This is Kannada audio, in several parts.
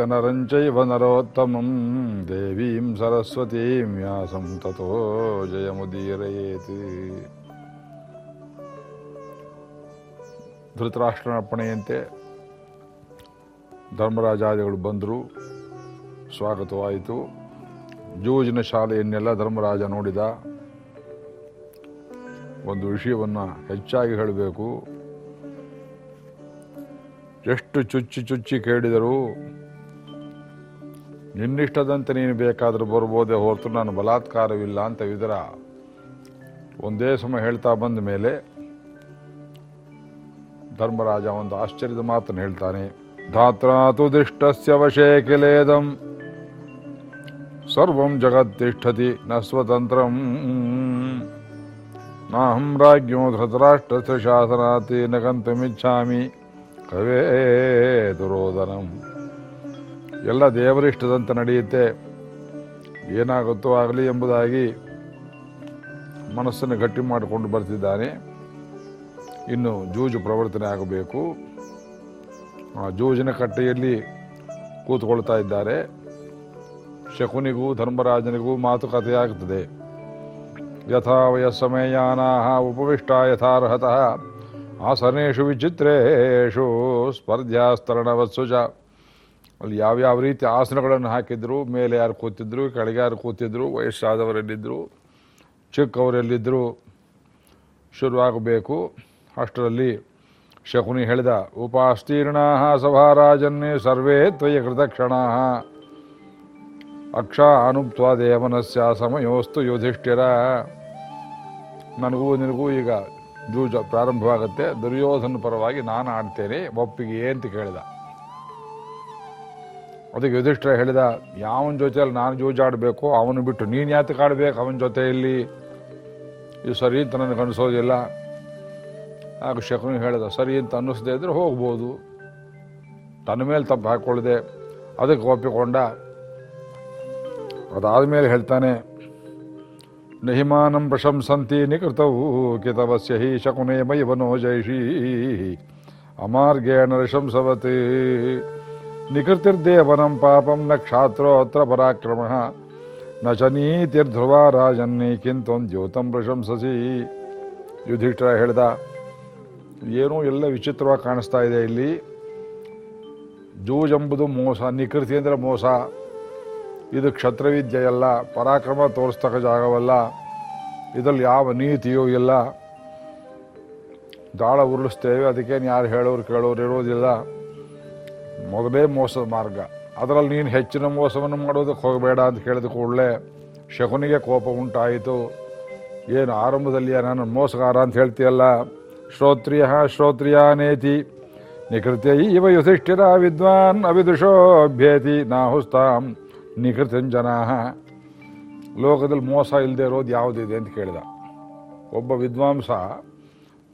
ನರಂಚೈವ ನರೋತ್ತಮಂ ದೇವಿಂ ಸರಸ್ವತೀಂ ವ್ಯಾಸಂ ततो जयमुदीरयेत्। ಧೃತರಾಷ್ಟ್ರನ ಅಪ್ಪಣೆಯಂತೆ ಧರ್ಮರಾಜಾದಿಗಳು ಬಂದರು, ಸ್ವಾಗತವಾಯಿತು. ಜೂಜಿನ ಶಾಲೆಯನ್ನೆಲ್ಲ ಧರ್ಮರಾಜ ನೋಡಿದ. ಒಂದು ವಿಷಯವನ್ನು ಹೆಚ್ಚಾಗಿ ಹೇಳಬೇಕು. ಎಷ್ಟು ಚುಚ್ಚಿ ಚುಚ್ಚಿ ಕೇಳಿದರೂ, ನಿನ್ನಿಷ್ಟದಂತೆ ನೀನು ಬೇಕಾದರೂ ಬರ್ಬೋದೇ ಹೊರತು ನಾನು ಬಲಾತ್ಕಾರವಿಲ್ಲ ಅಂತ ವಿದರ ಒಂದೇ ಸಮ ಹೇಳ್ತಾ ಬಂದ ಮೇಲೆ ಧರ್ಮರಾಜ ಒಂದು ಆಶ್ಚರ್ಯದ ಮಾತನ್ನು ಹೇಳ್ತಾನೆ, ಧಾತ್ರಾತು ದೃಷ್ಟಸ್ಯ ವಶೇ ಕಿಲೇದಂ ಸರ್ವಂ ಜಗತ್ತಿಷ್ಠತಿ ನ ಸ್ವತಂತ್ರಂ, ನಾಹಂ ರಾಜ್ಞೋ ಧೃತರಾಷ್ಟ್ರಸ್ಯ ಶಾಸನಾತಿ ನ ಕವೇ ದುರೋಧನಂ ಎಲ್ಲ ದೇವರಿಷ್ಟದಂತೆ ನಡೆಯುತ್ತೆ. ಏನಾಗುತ್ತೋ ಆಗಲಿ ಎಂಬುದಾಗಿ ಮನಸ್ಸನ್ನು ಗಟ್ಟಿ ಮಾಡಿಕೊಂಡು ಬರ್ತಿದ್ದಾನೆ. ಇನ್ನು ಜೂಜು ಪ್ರವರ್ತನೆ ಆಗಬೇಕು. ಆ ಜೂಜಿನ ಕಟ್ಟೆಯಲ್ಲಿ ಕೂತ್ಕೊಳ್ತಾ ಇದ್ದಾರೆ. ಶಕುನಿಗೂ ಧರ್ಮರಾಜನಿಗೂ ಮಾತುಕತೆಯಾಗುತ್ತದೆ ಯಥಾವಯ ಸಮಯಾನಾ ಉಪವಿಷ್ಟ ಯಥಾರ್ಹತಃ ಆಸನೇಶು ವಿಚಿತ್ರೇಶು ಸ್ಪರ್ಧಾಸ್ತರಣವತ್ಸು ಅಲ್ಲಿ ಯಾವ್ಯಾವ ರೀತಿ ಆಸನಗಳನ್ನು ಹಾಕಿದ್ರು, ಮೇಲೆ ಯಾರು ಕೂತಿದ್ರು, ಕೆಳಗೆ ಯಾರು ಕೂತಿದ್ರು ವಯಸ್ಸಾದವರೆಲ್ಲಿದ್ದರು ಚಿಕ್ಕವರೆಲ್ಲಿದ್ದರು ಶುರುವಾಗಬೇಕು. ಅಷ್ಟರಲ್ಲಿ ಶಕುನಿ ಹೇಳಿದ, ಉಪಾಸ್ತೀರ್ಣ ಸಭಾರಾಜನ್ನೇ ಸರ್ವೇ ತ್ವಯ ಕೃತಕ್ಷಣಾ. ಅಕ್ಷ ಅನುಪ್ತ್ವ ದೇವನಸ್ಯ ಸಮಯೋಸ್ತು ಯುಧಿಷ್ಠಿರ. ನನಗೂ ನಿನಗೂ ಈಗ ಜೂಜ ಪ್ರಾರಂಭವಾಗುತ್ತೆ. ದುರ್ಯೋಧನ ಪರವಾಗಿ ನಾನು ಆಡ್ತೇನೆ. ಒಪ್ಪಿಗೆ ಅಂತ ಕೇಳಿದ. ಅದಕ್ಕೆ ಯುಧಿಷ್ಠ ಹೇಳಿದ, ಯಾವನ ಜೊತೆಯಲ್ಲಿ ನಾನು ಜೂಜಾಡಬೇಕು ಅವನು ಬಿಟ್ಟು ನೀನು ಯಾತಕ್ಕೆ ಆಡಬೇಕು ಅವನ ಜೊತೆಯಲ್ಲಿ? ಇದು ಸರಿ ಅಂತ ನನಗೆ ಅನಿಸೋದಿಲ್ಲ. ಆಗ ಶಕುನು ಹೇಳಿದ, ಸರಿ ಅಂತ ಅನ್ನಿಸದೇ ಇದ್ದರೆ ಹೋಗ್ಬೋದು. ತನ್ನ ಮೇಲೆ ತಪ್ಪು ಹಾಕ್ಕೊಳ್ಳದೆ. ಅದಕ್ಕೆ ಒಪ್ಪಿಕೊಂಡ. ಅದಾದ ಮೇಲೆ ಹೇಳ್ತಾನೆ ನಹಿಮಾನಂ ಪ್ರಶಂಸಂತಿ ನಿಕೃತವು ಕಿತವಸ್ಯ ಹಿ शकुने ಮೈವನೋ ಜೈಷಿ ಅಮಾರ್ಗೇಣ ಋಷಂಸವತಿ निकृतिर्देवनं ಪಾಪಂ ನ ಕ್ಷಾತ್ರೋತ್ರ ಪರಾಕ್ರಮ ನ ಚ ನೀತಿರ್ಧ್ರುವ ರಾಜನ್ನಿ ದ್ಯೋತಂ ಪ್ರಶಂಸಸಿ ಯುಧಿಷ್ಠಿರ ಹೇಳ್ದ, ಏನೂ ಎಲ್ಲ ವಿಚಿತ್ರವಾಗಿ ಕಾಣಿಸ್ತಾ ಇದೆ ಇಲ್ಲಿ. ಜೂಜೆಂಬುದು ಮೋಸ, ನಿಕೃತಿ ಅಂದರೆ ಮೋಸ. ಇದು ಕ್ಷತ್ರವಿದ್ಯೆಯಲ್ಲ, ಪರಾಕ್ರಮ ತೋರಿಸ್ತಕ್ಕ ಜಾಗವಲ್ಲ, ಇದರಲ್ಲಿ ಯಾವ ನೀತಿಯೂ ಇಲ್ಲ. ದಾಳ ಉರುಳಿಸ್ತೇವೆ, ಅದಕ್ಕೇನು ಯಾರು ಹೇಳೋರು ಕೇಳೋರು ಇರೋದಿಲ್ಲ. ಮೊದಲೇ ಮೋಸದ ಮಾರ್ಗ. ಅದರಲ್ಲಿ ನೀನು ಹೆಚ್ಚಿನ ಮೋಸವನ್ನು ಮಾಡೋದಕ್ಕೆ ಹೋಗಬೇಡ ಅಂತ ಕೇಳಿದ ಕೂಡಲೇ ಶಕುನಿಗೆ ಕೋಪ ಉಂಟಾಯಿತು. ಏನು ಆರಂಭದಲ್ಲಿ ನಾನು ಮೋಸಗಾರ ಅಂತ ಹೇಳ್ತೀಯಲ್ಲ? ಶ್ರೋತ್ರಿಯ ಶ್ರೋತ್ರಿಯ ನೇತಿ. ನಿಕೃತ್ಯ ಇವ ಯುಧಿಷ್ಠಿರ ವಿದ್ವಾನ್ ಅವಿದುಷೋಭ್ಯೇತಿ ನಾಹುಸ್ತಾಂ. ನಿಕೃತಂಜನಾ ಲೋಕದಲ್ಲಿ ಮೋಸ ಇಲ್ಲದೆ ಇರೋದು ಯಾವುದಿದೆ ಅಂತ ಕೇಳಿದ. ಒಬ್ಬ ವಿದ್ವಾಂಸ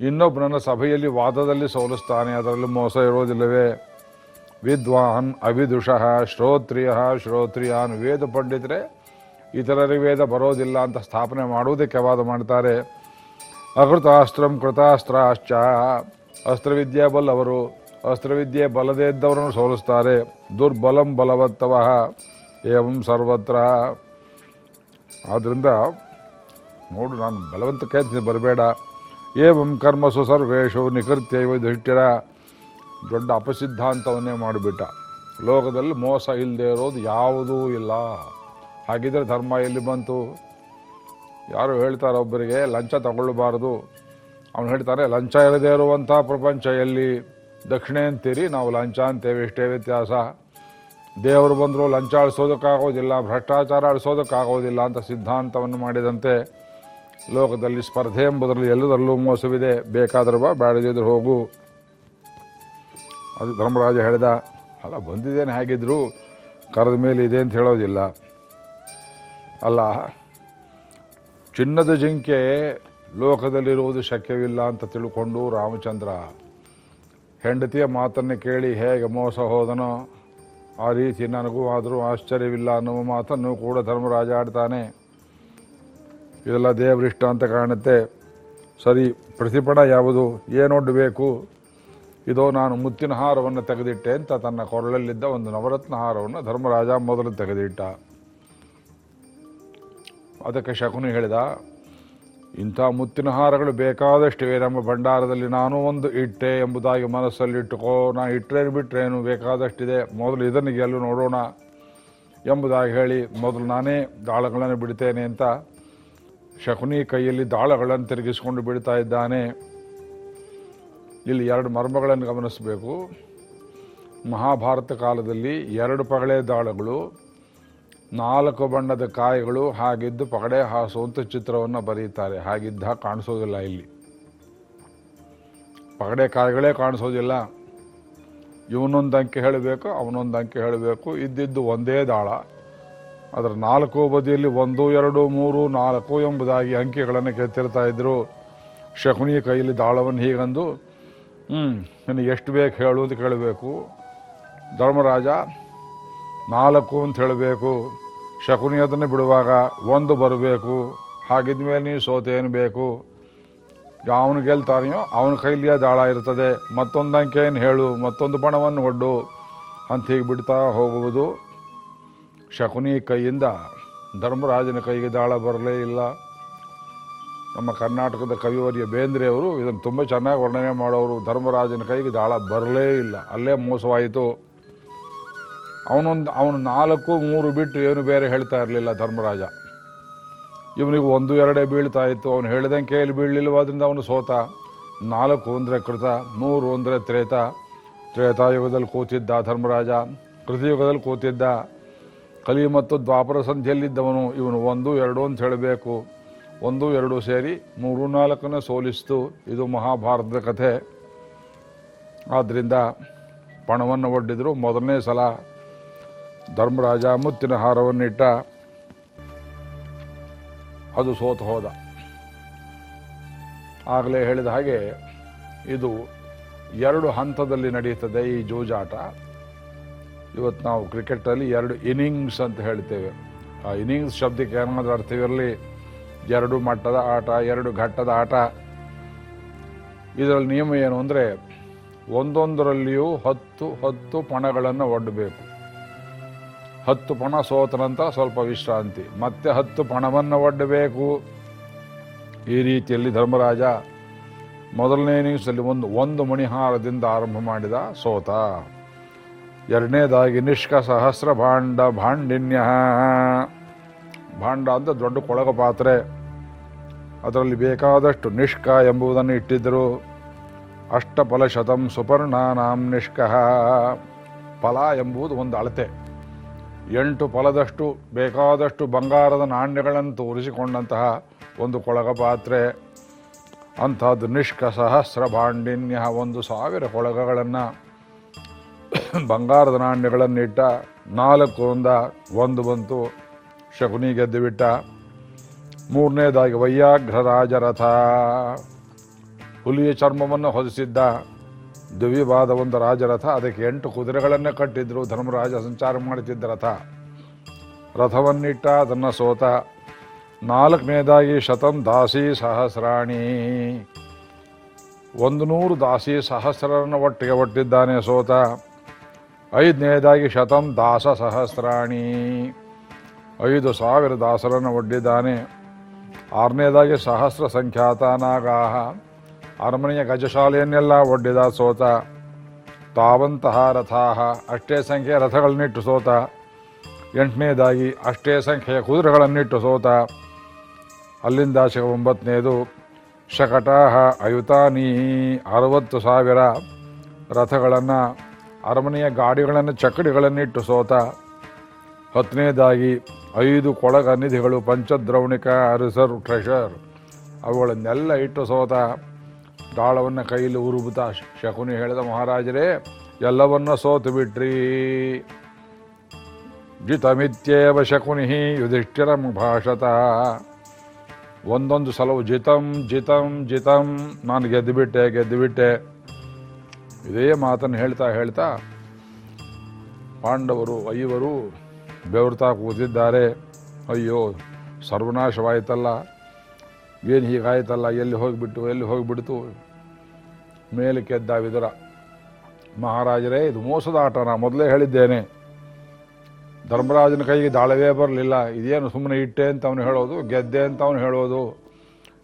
ಇನ್ನೊಬ್ಬನನ್ನ ಸಭೆಯಲ್ಲಿ ವಾದದಲ್ಲಿ ಸೋಲಿಸ್ತಾನೆ, ಅದರಲ್ಲಿ ಮೋಸ ಇರೋದಿಲ್ಲವೇ. ವಿದ್ವಾನ್ ಅವಿದುಷಃ, ಶ್ರೋತ್ರಿಯ, ಶ್ರೋತ್ರಿಯಾನ್ ವೇದ ಪಂಡಿತರೆ, ಇತರರಿಗೆ ವೇದ ಬರೋದಿಲ್ಲ ಅಂತ ಸ್ಥಾಪನೆ ಮಾಡುವುದಕ್ಕೆ ವಾದ ಮಾಡ್ತಾರೆ. ಅಕೃತಾಸ್ತ್ರಂ ಕೃತಾಸ್ತ್ರಾಶ್ಚ. ಅಸ್ತ್ರವಿದ್ಯೆ ಬಲ್ಲವರು, ಅಸ್ತ್ರವಿದ್ಯೆ ಬಲದೇ ಇದ್ದವರನ್ನು ಸೋಲಿಸ್ತಾರೆ. ದುರ್ಬಲಂ ಬಲವತ್ತವ ಏವಂ ಸರ್ವತ್ರ ಆದ್ದರಿಂದ ನೋಡು ನಾನು ಬಲವಂತಕ್ಕೆ ಬರಬೇಡ ಏವಂ ಕರ್ಮಸು ಸರ್ವೇಶು ನಿಕೃತ್ಯ ಯುಧಿಷ್ಠಿರ ದೊಡ್ಡ ಅಪಸಿದ್ಧಾಂತವನ್ನೇ ಮಾಡಿಬಿಟ್ಟ. ಲೋಕದಲ್ಲಿ ಮೋಸ ಇಲ್ಲದೆ ಇರೋದು ಯಾವುದೂ ಇಲ್ಲ. ಹಾಗಿದ್ರೆ ಧರ್ಮ ಎಲ್ಲಿ ಬಂತು? ಯಾರು ಹೇಳ್ತಾರೆ ಒಬ್ಬರಿಗೆ, ಲಂಚ ತಗೊಳ್ಳಬಾರದು. ಅವನು ಹೇಳ್ತಾನೆ, ಲಂಚ ಇರದೇ ಇರುವಂಥ ಪ್ರಪಂಚ ಎಲ್ಲಿ? ದಕ್ಷಿಣೆ ಅಂತೀರಿ ನಾವು ಲಂಚ ಅಂತೇವೆ, ಇಷ್ಟೇ ವ್ಯತ್ಯಾಸ. ದೇವರು ಬಂದರೂ ಲಂಚ ಅಳಿಸೋದಕ್ಕಾಗೋದಿಲ್ಲ ಭ್ರಷ್ಟಾಚಾರ ಅಳಿಸೋದಕ್ಕಾಗೋದಿಲ್ಲ ಅಂತ ಸಿದ್ಧಾಂತವನ್ನು ಮಾಡಿದಂತೆ ಲೋಕದಲ್ಲಿ ಸ್ಪರ್ಧೆ ಎಂಬುದರಲ್ಲಿ ಎಲ್ಲದರಲ್ಲೂ ಮೋಸವಿದೆ. ಬೇಕಾದರೂ ಬಾ ಬೇಡದಿದ್ರು ಹೋಗು. ಅದು ಧರ್ಮರಾಜ ಹೇಳಿದ, ಅಲ್ಲ, ಬಂದಿದ್ದೇನೆ ಹೇಗಿದ್ರು ಕರೆದ ಮೇಲೆ ಇದೆ ಅಂತ ಹೇಳೋದಿಲ್ಲ. ಅಲ್ಲ, ಚಿನ್ನದ ಜಿಂಕೆ ಲೋಕದಲ್ಲಿರುವುದು ಶಕ್ಯವಿಲ್ಲ ಅಂತ ತಿಳ್ಕೊಂಡು ರಾಮಚಂದ್ರ ಹೆಂಡತಿಯ ಮಾತನ್ನು ಕೇಳಿ ಹೇಗೆ ಮೋಸ ಹೋದನೋ ಆ ರೀತಿ ನನಗೂ ಆದರೂ ಆಶ್ಚರ್ಯವಿಲ್ಲ ಅನ್ನುವ ಮಾತನ್ನು ಕೂಡ ಧರ್ಮರಾಜ ಆಡ್ತಾನೆ. ಇದೆಲ್ಲ ದೇವರಿಷ್ಟ ಅಂತ ಕಾಣುತ್ತೆ. ಸರಿ, ಪ್ರತಿಫಲ ಯಾವುದು? ಏನೊಡ್ಡಬೇಕು ಇದೋ ನಾನು ಮುತ್ತಿನ ಹಾರವನ್ನು ತೆಗೆದಿಟ್ಟೆ ಅಂತ ತನ್ನ ಕೊರಳಲ್ಲಿದ್ದ ಒಂದು ನವರತ್ನ ಹಾರವನ್ನು ಧರ್ಮರಾಜ ಮೊದಲು ತೆಗೆದಿಟ್ಟ. ಅದಕ್ಕೆ ಶಕುನಿ ಹೇಳಿದ ಇಂಥ ಮುತ್ತಿನ ಹಾರಗಳು ಬೇಕಾದಷ್ಟಿವೆ ನಮ್ಮ ಭಂಡಾರದಲ್ಲಿ ನಾನು ಒಂದು ಇಟ್ಟೆ ಎಂಬುದಾಗಿ ಮನಸ್ಸಲ್ಲಿಟ್ಟುಕೋ. ನಾ ಇಟ್ಟರೇನು ಬಿಟ್ಟರೇನು ಬೇಕಾದಷ್ಟಿದೆ. ಮೊದಲು ಇದನ್ನು ಗೆಲ್ಲು ನೋಡೋಣ ಎಂಬುದಾಗಿ ಹೇಳಿ ಮೊದಲು ನಾನೇ ದಾಳಗಳನ್ನು ಬಿಡ್ತೇನೆ ಅಂತ ಶಕುನಿ ಕೈಯಲ್ಲಿ ದಾಳಗಳನ್ನು ತಿರುಗಿಸಿಕೊಂಡು ಬಿಡ್ತಾ ಇದ್ದಾನೆ. ಇಲ್ಲಿ ಎರಡು ಮರ್ಮಗಳನ್ನು ಗಮನಿಸಬೇಕು. ಮಹಾಭಾರತ ಕಾಲದಲ್ಲಿ ಎರಡು ಪಹಳೆ ದಾಳಗಳು ನಾಲ್ಕು ಬಣ್ಣದ ಕಾಯಿಗಳು ಹಾಗಿದ್ದು ಪಗಡೆ ಹಾಸುವಂಥ ಚಿತ್ರವನ್ನು ಬರೀತಾರೆ ಹಾಗಿದ್ದ ಕಾಣಿಸೋದಿಲ್ಲ ಇಲ್ಲಿ. ಪಗಡೆ ಕಾಯಿಗಳೇ ಕಾಣಿಸೋದಿಲ್ಲ. ಇವನೊಂದು ಅಂಕೆ ಹೇಳಬೇಕು, ಅವನೊಂದು ಅಂಕೆ ಹೇಳಬೇಕು. ಇದ್ದಿದ್ದು ಒಂದೇ ದಾಳ. ಅದರ ನಾಲ್ಕು ಬದಿಯಲ್ಲಿ ಒಂದು, ಎರಡು, ಮೂರು, ನಾಲ್ಕು ಎಂಬುದಾಗಿ ಅಂಕೆಗಳನ್ನು ಕೆತ್ತಿರ್ತಾ ಇದ್ದರು ಶಕುನಿ ಕೈಯಲ್ಲಿ ದಾಳವನ್ನು ಹೀಗಂದು ಹ್ಞೂ ನಿನಗೆ ಎಷ್ಟು ಬೇಕು ಹೇಳು ಅಂತ ಕೇಳಬೇಕು. ಧರ್ಮರಾಜ ನಾಲ್ಕು ಅಂತ ಹೇಳಬೇಕು. ಶಕುನಿ ಅದನ್ನು ಬಿಡುವಾಗ ಒಂದು ಬರಬೇಕು. ಹಾಗಿದ ಮೇಲೆ ಸೋತ ಸೋತೇನು ಬೇಕು. ಅವನು ಗೆಲ್ತಾನೆಯೋ ಅವನ ಕೈಲಿಯ ದಾಳ ಇರ್ತದೆ ಮತ್ತೊಂದು ಅಂಕೆಯನ್ನು ಹೇಳು? ಮತ್ತೊಂದು ಬಣವನ್ನು ಒಡ್ಡು. ಅಂತ ಹೀಗೆ ಬಿಡ್ತಾ ಹೋಗುವುದು ಶಕುನಿ ಕೈಯಿಂದ. ಧರ್ಮರಾಜನ ಕೈಗೆ ದಾಳ ಬರಲೇ ಇಲ್ಲ. ನಮ್ಮ ಕರ್ನಾಟಕದ ಕವಿವರ್ಯ ಬೇಂದ್ರೆಯವರು ಇದನ್ನು ತುಂಬ ಚೆನ್ನಾಗಿ ವರ್ಣನೆ ಮಾಡೋರು. ಧರ್ಮರಾಜನ ಕೈಗೆ ದಾಳ ಬರಲೇ ಇಲ್ಲ. ಅಲ್ಲೇ ಮೋಸವಾಯಿತು. ಅವನೊಂದು, ಅವನು ನಾಲ್ಕು, ಮೂರು ಬಿಟ್ಟು ಏನು ಬೇರೆ ಹೇಳ್ತಾ ಇರಲಿಲ್ಲ ಧರ್ಮರಾಜ. ಇವನಿಗೆ ಒಂದು, ಎರಡೇ ಬೀಳ್ತಾ ಇತ್ತು. ಅವನು ಹೇಳಿದಂಗೆ ಕೈಯಲ್ಲಿ ಬೀಳಲಿಲ್ಲವಾದ್ರಿಂದ ಅವನು ಸೋತ. ನಾಲ್ಕು ಅಂದರೆ ಕೃತ, ಮೂರು ಅಂದರೆ ತ್ರೇತ. ತ್ರೇತಾಯುಗದಲ್ಲಿ ಕೂತಿದ್ದ ಧರ್ಮರಾಜ ಕೃತಿಯುಗದಲ್ಲಿ ಕೂತಿದ್ದ. ಕಲಿ ಮತ್ತು ದ್ವಾಪರ ಸಂಧಿಯಲ್ಲಿದ್ದವನು. ಇವನು ಒಂದು, ಎರಡು ಅಂತ ಹೇಳಬೇಕು. ಒಂದು, ಎರಡು ಸೇರಿ ಮೂರು, ನಾಲ್ಕನ್ನು ಸೋಲಿಸ್ತು. ಇದು ಮಹಾಭಾರತದ ಕಥೆ. ಆದ್ದರಿಂದ ಪಣವನ್ನು ಒಡ್ಡಿದ್ರು ಮೊದಲನೇ ಸಲ. ಧರ್ಮರಾಜ ಮುತ್ತಿನ ಹಾರವನ್ನಿಟ್ಟ. ಅದು ಸೋತು ಹೋದ. ಆಗಲೇ ಹೇಳಿದ ಹಾಗೆ ಇದು ಎರಡು ಹಂತದಲ್ಲಿ ನಡೆಯುತ್ತದೆ ಈ ಜೂಜಾಟ. ಇವತ್ತು ನಾವು ಕ್ರಿಕೆಟಲ್ಲಿ ಎರಡು ಇನ್ನಿಂಗ್ಸ್ ಅಂತ ಹೇಳ್ತೇವೆ. ಆ ಇನ್ನಿಂಗ್ಸ್ ಶಬ್ದಕ್ಕೆ ಏನಾದರೂ ಅರ್ಥವಿರಲಿ. ಎರಡು ಮಟ್ಟದ ಆಟ, ಎರಡು ಘಟ್ಟದ ಆಟ. ಇದರಲ್ಲಿ ನಿಯಮ ಏನು ಅಂದರೆ ಒಂದೊಂದರಲ್ಲಿಯೂ ಹತ್ತು ಹತ್ತು ಪಣಗಳನ್ನು ಒಡ್ಡಬೇಕು ಹತ್ತು ಪಣ ಸೋತ ನಂತರ ಸ್ವಲ್ಪ ವಿಶ್ರಾಂತಿ. ಮತ್ತೆ ಹತ್ತು ಪಣವನ್ನು ಒಡ್ಡಬೇಕು. ಈ ರೀತಿಯಲ್ಲಿ ಧರ್ಮರಾಜ ಮೊದಲನೇ ಇನ್ನಿಂಗ್ಸಲ್ಲಿ ಒಂದು ಒಂದು ಮಣಿಹಾರದಿಂದ ಆರಂಭ ಮಾಡಿದ ಸೋತ. ಎರಡನೇದಾಗಿ ನಿಷ್ಕ ಸಹಸ್ರ ಭಾಂಡ ಭಾಂಡಿನ್ಯ. ಭಾಂಡ ಅಂತ ದೊಡ್ಡ ಕೊಳಗ ಪಾತ್ರೆ. ಅದರಲ್ಲಿ ಬೇಕಾದಷ್ಟು ನಿಷ್ಕ ಎಂಬುದನ್ನು ಇಟ್ಟಿದ್ದರು. ಅಷ್ಟಫಲಶತಂ ಸುಪರ್ಣಾನಾಂ ನಿಷ್ಕ. ಫಲ ಎಂಬುದು ಒಂದು ಅಳತೆ. ಎಂಟು ಫಲದಷ್ಟು ಬೇಕಾದಷ್ಟು ಬಂಗಾರದ ನಾಣ್ಯಗಳನ್ನು ತೋರಿಸಿಕೊಂಡಂತಹ ಒಂದು ಕೊಳಗ ಪಾತ್ರೆ. ಅಂಥದ್ದು ನಿಷ್ಕ ಸಹಸ್ರ ಭಾಂಡಿನ್ಯ ಒಂದು ಸಾವಿರ ಕೊಳಗಗಳನ್ನು ಬಂಗಾರದ ನಾಣ್ಯಗಳನ್ನಿಟ್ಟ ನಾಲ್ಕು ಒಂದ ಒಂದು ಬಂತು ಶಕುನಿ ಗೆದ್ದು ಬಿಟ್ಟ ಮೂರನೇದಾಗಿ ವೈಯಾಘ್ರ ರಾಜರಥ. ಹುಲಿಯ ಚರ್ಮವನ್ನು ಹೊದಿಸಿದ್ದ ದಿವ್ಯವಾದ ಒಂದು ರಾಜರಥ. ಅದಕ್ಕೆ ಎಂಟು ಕುದುರೆಗಳನ್ನೇ ಕಟ್ಟಿದ್ರು. ಧರ್ಮರಾಜ ಸಂಚಾರ ಮಾಡುತ್ತಿದ್ದ ರಥ. ರಥವನ್ನಿಟ್ಟ ಅದನ್ನು ಸೋತ ನಾಲ್ಕನೇದಾಗಿ ಶತಂ ದಾಸಿ ಸಹಸ್ರಾಣಿ. ಒಂದು ನೂರು ದಾಸಿ ಸಹಸ್ರರನ್ನು ಒಟ್ಟಿಗೆ ಒಟ್ಟಿದ್ದಾನೆ ಸೋತ. ಐದನೇದಾಗಿ ಶತಂ ದಾಸ ಸಹಸ್ರಾಣಿ. ಐದು ಸಾವಿರ ದಾಸರನ್ನು ಒಡ್ಡಿದ್ದಾನೆ. ಆರನೇದಾಗಿ ಸಹಸ್ರ ಸಂಖ್ಯಾತನಾಗಾಹ ಅರಮನೆಯ ಗಜಶಾಲೆಯನ್ನೆಲ್ಲ ಒಡ್ಡಿದ ಸೋತ, ತಾವಂತಹ ರಥಾಹ, ಅಷ್ಟೇ ಸಂಖ್ಯೆಯ ರಥಗಳನ್ನಿಟ್ಟು ಸೋತ, ಎಂಟನೇದಾಗಿ ಅಷ್ಟೇ ಸಂಖ್ಯೆಯ ಕುದುರೆಗಳನ್ನಿಟ್ಟು ಸೋತ, ಅಲ್ಲಿಂದ ಶಕ ಒಂಬತ್ತನೇದು ಶಕಟಾಹ ಅಯುತಾನಿ ಅರವತ್ತು ಸಾವಿರ ರಥಗಳನ್ನು, ಅರಮನೆಯ ಗಾಡಿಗಳನ್ನು ಚಕ್ಕಡಿಗಳನ್ನಿಟ್ಟು ಸೋತ, ಹತ್ತನೇದಾಗಿ ಐದು ಕೊಳಗ ನಿಧಿಗಳು ಪಂಚದ್ರವಣಿಕ ರಿಸರ್ವ್ ಟ್ರೆಷರ್, ಅವುಗಳನ್ನೆಲ್ಲ ಇಟ್ಟು ಸೋತ ದಾಳವನ್ನು ಕೈಯಲ್ಲಿ ಉರುಬುತ್ತಾ ಶಕುನಿ ಹೇಳಿದ ಮಹಾರಾಜರೇ, ಎಲ್ಲವನ್ನ ಸೋತು ಬಿಟ್ರಿ. ಜಿತಮಿತ್ಯೇವ ಶಕುನಿ ಯುಧಿಷ್ಠಿರಂ ಭಾಷತ ಒಂದೊಂದು ಸಲವು ಜಿತಂ ಜಿತಂ ಜಿತಂ, ನಾನು ಗೆದ್ದುಬಿಟ್ಟೆ ಗೆದ್ದುಬಿಟ್ಟೆ ಇದೇ ಮಾತನ್ನು ಹೇಳ್ತಾ ಹೇಳ್ತಾ ಪಾಂಡವರು ಐವರು ಬೆವರ್ತಾ ಕೂತಿದ್ದಾರೆ. ಅಯ್ಯೋ, ಸರ್ವನಾಶವಾಯಿತಲ್ಲ. ಏನು ಹೀಗಾಯ್ತಲ್ಲ? ಎಲ್ಲಿ ಹೋಗಿಬಿಟ್ಟು, ಎಲ್ಲಿ ಹೋಗಿಬಿಡ್ತು? ಮೇಲೆ ಕೆದ್ದ ವಿದುರ. ಮಹಾರಾಜರೇ, ಇದು ಮೋಸದ ಆಟ, ನಾ ಮೊದಲೇ ಹೇಳಿದ್ದೇನೆ. ಧರ್ಮರಾಜನ ಕೈಗೆ ದಾಳವೇ ಬರಲಿಲ್ಲ. ಇದೇನು ಸುಮ್ಮನೆ ಇಟ್ಟೆ ಅಂತ ಅವನು ಹೇಳೋದು, ಗೆದ್ದೆ ಅಂತ ಅವನು ಹೇಳೋದು.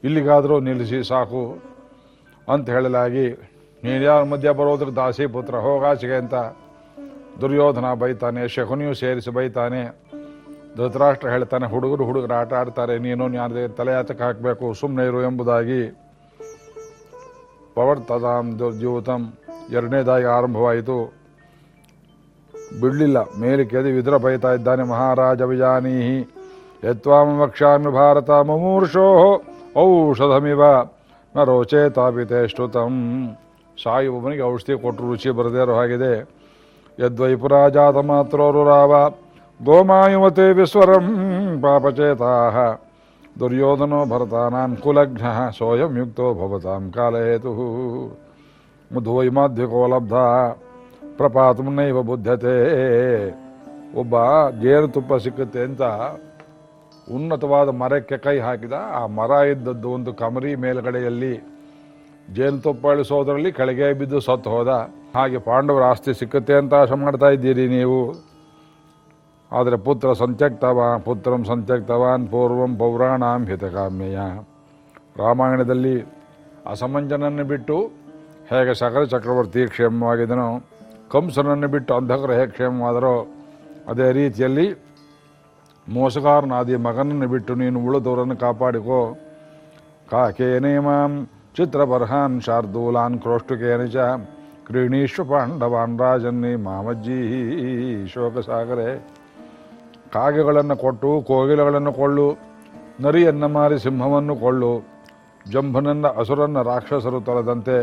ಇಲ್ಲಿಗಾದರೂ ನಿಲ್ಲಿಸಿ, ಸಾಕು ಅಂತ ಹೇಳಲಾಗಿ, ನೀನು ಯಾರ ಮಧ್ಯ ಬರೋದಕ್ಕೆ ದಾಸಿ ಪುತ್ರ, ಹೋಗಾಚಿಗೆ ಅಂತ ದುರ್ಯೋಧನ ಬೈತಾನೆ, ಶಕುನಿಯು ಸೇರಿಸಿ ಬೈತಾನೆ. ಧೃತರಾಷ್ಟ್ರ ಹೇಳ್ತಾನೆ, ಹುಡುಗರು ಹುಡುಗರು ಆಟ ಆಡ್ತಾರೆ, ನೀನು ಯಾರದೇ ತಲೆ ಹಾಕಬೇಕು ಸುಮ್ಮನೆ ಇರು ಎಂಬುದಾಗಿ ಪವರ್ತದಾಂ ದುರ್ಜೀವತಂ ಎರಡನೇದಾಗಿ ಆರಂಭವಾಯಿತು. ಬಿಡಲಿಲ್ಲ, ಮೇಲೆ ಕೆದಿ ವಿದ್ರ ಬೈತಾ ಇದ್ದಾನೆ ಮಹಾರಾಜ ವಿಜಾನೀಹಿ ಯತ್ವಾಮ ವಕ್ಷ್ಯಾಮಿ ಭಾರತ ಮಮೂರ್ಷೋ ಔಷಧಮಿವ ನ ರೋಚೇತಾಪಿತೆ ಶ್ರುತಂ ಸಾಯುವವನಿಗೆ ಔಷಧಿ ಕೊಟ್ಟರು, ರುಚಿ ಬರದೇ ಇರೋ ಹಾಗಿದೆ. ಯದ್ವೈಪುರ ಜಾತ ಮಾತ್ರೋರು ರಾವ ಗೋಮಾಯುಮತೆ ವಿಸ್ವರಂ ಪಾಪಚೇತಾ ದುರ್ಯೋಧನೋ ಭರತಾನಾಂ ಕುಲಘ್ನ ಸೋಯಂ ಯುಕ್ತೋ ಭವತಾಂ ಕಾಲಹೇತು ಮಧುವೈಮಾಧ್ಯಕೋ ಲಬ್ಧ ಪ್ರಪಾತಂ ನೈವ ಬುದ್ಧತೆ. ಒಬ್ಬ ಜೇನುತುಪ್ಪ ಸಿಕ್ಕುತ್ತೆ ಅಂತ ಉನ್ನತವಾದ ಮರಕ್ಕೆ ಕೈ ಹಾಕಿದ, ಆ ಮರ ಇದ್ದದ್ದು ಒಂದು ಕಮರಿ ಮೇಲ್ಗಡೆಯಲ್ಲಿ ಜೇನುತುಪ್ಪ ಇಳಿಸೋದ್ರಲ್ಲಿ ಕೆಳಗೆ ಬಿದ್ದು ಸತ್ತು ಹೋದ. ಹಾಗೆ ಪಾಂಡವರ ಆಸ್ತಿ ಸಿಕ್ಕುತ್ತೆ ಅಂತ ಆಶೆ ಮಾಡ್ತಾ ಇದ್ದೀರಿ ನೀವು. ಆದರೆ ಪುತ್ರ ಸಂತ್ಯಕ್ತವ ಪುತ್ರಂ ಸಂತ್ಯಕ್ತವಾನ್ ಪೂರ್ವಂ ಪೌರಾಣಾಂ ಹಿತಕಾಮ್ಯಯ ರಾಮಾಯಣದಲ್ಲಿ ಅಸಮಂಜನನ್ನು ಬಿಟ್ಟು ಹೇಗೆ ಸಕಲ ಚಕ್ರವರ್ತಿ ಕ್ಷೇಮವಾಗಿದನೋ ಕಂಸನನ್ನು ಬಿಟ್ಟು ಅಂಧಕರು ಹೇಗೆ ಕ್ಷೇಮವಾದರೋ ಅದೇ ರೀತಿಯಲ್ಲಿ ಮೋಸಗಾರನಾದಿ ಮಗನನ್ನು ಬಿಟ್ಟು ನೀನು ಉಳಿದವರನ್ನು ಕಾಪಾಡಿಕೋ ಕಾಕೇನೇ ಮಾಂ ಚಿತ್ರಬರ್ಹಾನ್ ಶಾರ್ದೂಲಾನ್ ಕ್ರೋಷ್ಟುಕೇನ ಚ ಕ್ರೀಣೀಶ್ವ ಪಾಂಡವಾನ್ ರಾಜನ್ನಿ ಮಾಮಜ್ಜಿ ಶೋಕಸಾಗರೆ ಕಾಗೆಗಳನ್ನು ಕೊಟ್ಟು, ಕೋಗಿಲಗಳನ್ನು ಕೊಳ್ಳು, ನರಿಯನ್ನು ಮಾರಿ ಸಿಂಹವನ್ನು ಕೊಳ್ಳು ಜಂಭನನ್ನ ಹಸುರನ್ನು ರಾಕ್ಷಸರು ತೊರೆದಂತೆ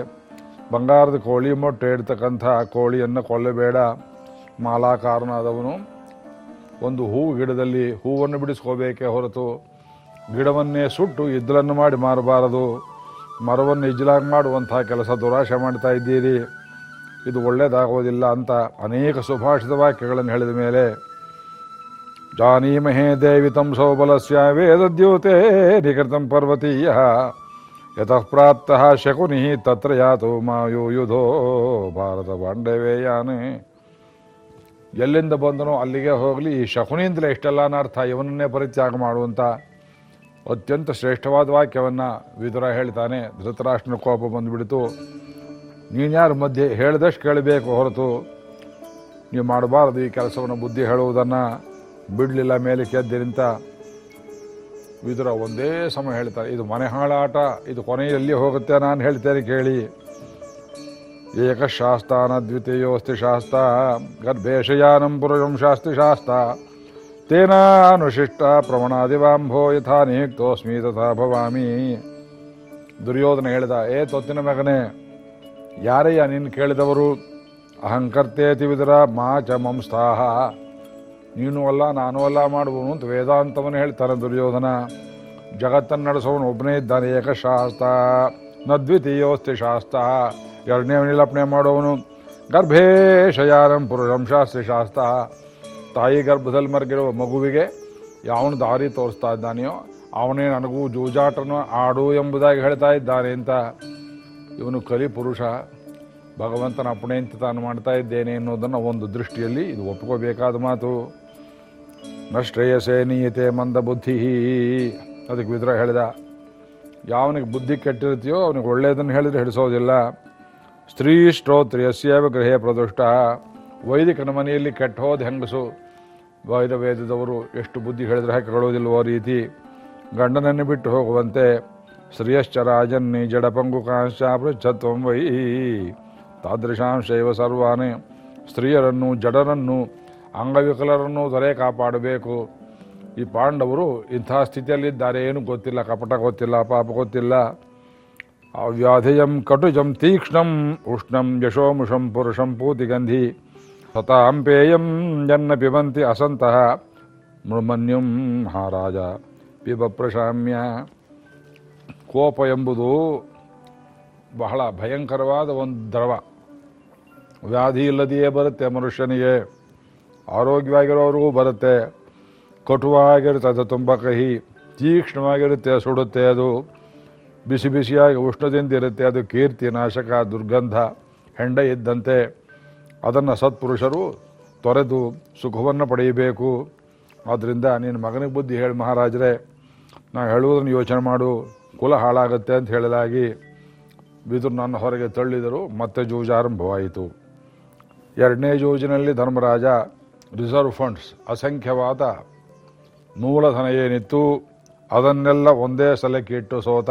ಬಂಗಾರದ ಕೋಳಿ ಮೊಟ್ಟೆ ಇಡ್ತಕ್ಕಂಥ ಕೋಳಿಯನ್ನು ಕೊಲ್ಲಬೇಡ. ಮಾಲಾಕಾರನಾದವನು ಒಂದು ಹೂವು ಗಿಡದಲ್ಲಿ ಹೂವನ್ನು ಬಿಡಿಸ್ಕೋಬೇಕೇ ಹೊರತು ಗಿಡವನ್ನೇ ಸುಟ್ಟು ಇದ್ದಲನ್ನು ಮಾಡಿ ಮಾರಬಾರದು. ಮರವನ್ನು ಇಜ್ಲಾಗಿ ಮಾಡುವಂಥ ಕೆಲಸ ದುರಾಶೆ ಮಾಡ್ತಾ ಇದ್ದೀರಿ. ಇದು ಒಳ್ಳೆಯದಾಗೋದಿಲ್ಲ ಅಂತ ಅನೇಕ ಸುಭಾಷಿತ ವಾಕ್ಯಗಳನ್ನು ಹೇಳಿದ ಮೇಲೆ ಜಾನೀಮಹೇ ದೇವಿ ತಂ ಸೌಬಲಸ್ಯ निकृतं पर्वतीयः। ಪ್ರಾಪ್ತಃ ಶಕುನಿ ತತ್ರ ಯಾತು ಮಾಯುಯುಧೋ ಭಾರತ ಪಾಂಡವೇಯಾನೆ ಎಲ್ಲಿಂದ ಬಂದನೋ ಅಲ್ಲಿಗೆ ಹೋಗಲಿ, ಈ ಶಕುನಿಯಿಂದಲೇ ಇಷ್ಟೆಲ್ಲ ಅನರ್ಥ, ಇವನನ್ನೇ ಪರಿತ್ಯಾಗ ಮಾಡುವಂತ ಅತ್ಯಂತ ಶ್ರೇಷ್ಠವಾದ ವಾಕ್ಯವನ್ನು ವಿದುರ ಹೇಳ್ತಾನೆ. ಧೃತರಾಷ್ಟ್ರನ ಕೋಪ ಬಂದುಬಿಡಿತು. ನೀನ್ಯಾರ ಮಧ್ಯೆ ಹೇಳಿದಷ್ಟು ಕೇಳಬೇಕು ಹೊರತು, ನೀವು ಮಾಡಬಾರದು ಈ ಕೆಲಸವನ್ನು ಬುದ್ಧಿ ಹೇಳುವುದನ್ನು. ಬಿಡಲಿಲ್ಲ, ಮೇಲೆ ಕೆದ್ದಿರಿಂತ ವಿದುರ ಒಂದೇ ಸಮ ಹೇಳ್ತಾರೆ ಇದು ಮನೆ ಹಾಳಾಟ, ಇದು ಕೊನೆಯಲ್ಲಿ ಹೋಗುತ್ತೆ ನಾನು ಹೇಳ್ತೇನೆ ಕೇಳಿ. ಏಕಶಾಸ್ತಾನ ದ್ವಿತೀಯೋಸ್ತಿ ಶಾಸ್ತ ಗರ್ಭೇಶಯಾನಂ ಪುರುಷಂ ಶಾಸ್ತಿ ಶಾಸ್ತ. ತೇನಾನುಶಿಷ್ಟ ಪ್ರವಣಾದಿವಾಂಭೋ ಯಥಾ ನಿಯುಕ್ತೋಸ್ಮಿ ತಥಾ ಭವಾಮಿ. ದುರ್ಯೋಧನ ಹೇಳಿದ, ಏ ತೊತ್ತಿನ ಮಗನೇ, ಯಾರಯ್ಯ ನಿನ್ನ ಕೇಳಿದವರು? ಅಹಂಕರ್ತೇತಿ ವಿದುರ ಮಾ ಚ ಮಂಸ್ಥಾಹ ನೀನು ಅಲ್ಲ, ನಾನು ಅಲ್ಲ ಮಾಡುವನು ಅಂತ ವೇದಾಂತವನ್ನು ಹೇಳ್ತಾನೆ ದುರ್ಯೋಧನ. ಜಗತ್ತನ್ನು ನಡೆಸೋನು ಒಬ್ಬನೇ ಇದ್ದಾನೆ ಏಕಶಾಸ್ತ ನ ದ್ವಿತೀಯೋಸ್ತಿ ಶಾಸ್ತ ಎರಡನೇ ನಿಲಪಣೆ ಮಾಡೋವನು ಗರ್ಭೇ ಶಯಾನಂ ಪುರುಷಂ ಶಾಸ್ತ್ರಿ ಶಾಸ್ತ ತಾಯಿ ಗರ್ಭದಲ್ಲಿ ಮರಗಿರುವ ಮಗುವಿಗೆ ಯಾವನು ದಾರಿ ತೋರಿಸ್ತಾ ಇದ್ದಾನೆಯೋ ಅವನೇ ನನಗೂ ಜೂಜಾಟನು ಆಡು ಎಂಬುದಾಗಿ ಹೇಳ್ತಾ ಇದ್ದಾನೆ ಅಂತ. ಇವನು ಕಲಿ ಪುರುಷ. ಭಗವಂತನ ಅಪ್ಪಣೆ ಅಂತ ತಾನು ಮಾಡ್ತಾ ಇದ್ದೇನೆ ಅನ್ನೋದನ್ನು ಒಂದು ದೃಷ್ಟಿಯಲ್ಲಿ ಇದು ಒಪ್ಕೋಬೇಕಾದ ಮಾತು. ನ ಶ್ರೇಯಸೇ ಮಂದ ಬುದ್ಧಿ. ಅದಕ್ಕೆ ವಿದ್ರ ಹೇಳಿದ, ಯಾವನಿಗೆ ಬುದ್ಧಿ ಕೆಟ್ಟಿರ್ತೀಯೋ ಅವನಿಗೆ ಒಳ್ಳೆಯದನ್ನು ಹೇಳಿದ್ರೆ ಹಿಡಿಸೋದಿಲ್ಲ. ಸ್ತ್ರೀ ಶ್ರೋತ್ರಿಯಸ್ಯವ ಗೃಹೇ ಪ್ರದುಷ್ಟ. ವೈದಿಕನ ಮನೆಯಲ್ಲಿ ಕೆಟ್ಟ ಹೋದ ಹೆಂಗಸು? ವೈದ ವೇದದವರು ಎಷ್ಟು ಬುದ್ಧಿ ಹೇಳಿದ್ರೆ ಹಾಕಿಕೊಳ್ಳೋದಿಲ್ವೋ ರೀತಿ. ಗಂಡನನ್ನು ಬಿಟ್ಟು ಹೋಗುವಂತೆ, ಶ್ರೀಯಶ್ಚ ರಾಜನ್ನಿ ಜಡಪಂಗುಕಾಂಶ ಪೃಚ್ಛತ್ವಂ ವೈ. ತಾದೃಶಾಂಶೈವ ಸರ್ವಾನೆ. ಸ್ತ್ರೀಯರನ್ನು, ಜಡರನ್ನು ಅಂಗವಿಕಲರನ್ನು ದೊರೆ ಕಾಪಾಡಬೇಕು. ಈ ಪಾಂಡವರು ಇಂಥ ಸ್ಥಿತಿಯಲ್ಲಿದ್ದಾರೆ ಏನು ಗೊತ್ತಿಲ್ಲ, ಕಪಟ ಗೊತ್ತಿಲ್ಲ, ಪಾಪ ಗೊತ್ತಿಲ್ಲ. ಅವ್ಯಾಧಿಯಂ ಕಟುಜಂ ತೀಕ್ಷ್ಣಂ ಉಷ್ಣಂ ಯಶೋಮುಷಂ ಪುರುಷಂ ಪೂತಿಗಂಧಿ ಸತಾಂ ಪೇಯಂ ಜನ್ನ ಪಿಬಂತಿ ಅಸಂತಹ ಮೃಮನ್ಯುಂ ಮಹಾರಾಜ ಪಿಬ ಪ್ರಶಾಮ್ಯ ಕೋಪ ಎಂಬುದು ಬಹಳ ಭಯಂಕರವಾದ ಒಂದು ದ್ರವ. ವ್ಯಾಧಿ ಇಲ್ಲದೆಯೇ ಬರುತ್ತೆ ಮನುಷ್ಯನಿಗೆ. ಆರೋಗ್ಯವಾಗಿರೋರಿಗೂ ಬರುತ್ತೆ. ಕಟುವಾಗಿರುತ್ತೆ, ಅದು ತುಂಬ ಕಹಿ. ತೀಕ್ಷ್ಣವಾಗಿರುತ್ತೆ, ಸುಡುತ್ತೆ, ಅದು ಬಿಸಿ ಬಿಸಿಯಾಗಿ ಉಷ್ಣದಿಂದ ಇರುತ್ತೆ, ಅದು ಕೀರ್ತಿ, ನಾಶಕ, ದುರ್ಗಂಧ, ಹೆಂಡ ಇದ್ದಂತೆ. ಅದನ್ನು ಸತ್ಪುರುಷರು ತೊರೆದು ಸುಖವನ್ನು ಪಡೆಯಬೇಕು. ಆದ್ದರಿಂದ ನಿನ್ನ ಮಗನಿಗೆ ಬುದ್ಧಿ ಹೇಳಿ ಮಹಾರಾಜರೇ ನಾನು ಹೇಳುವುದನ್ನು ಯೋಚನೆ ಮಾಡು. ಕುಲ ಹಾಳಾಗುತ್ತೆ ಅಂತ ಹೇಳಲಾಗಿ ಬಿದುರು ನನ್ನ ಹೊರಗೆ ತಳ್ಳಿದರು. ಮತ್ತೆ ಜೂಜಾರಂಭವಾಯಿತು. ಎರಡನೇ ಜೂಜಿನಲ್ಲಿ ಧರ್ಮರಾಜ ರಿಸರ್ವ್ ಫಂಡ್ಸ್, ಅಸಂಖ್ಯವಾದ ಮೂಲಧನ ಏನಿತ್ತು, ಅದನ್ನೆಲ್ಲ ಒಂದೇ ಸಲಕ್ಕೆ ಇಟ್ಟು ಸೋತ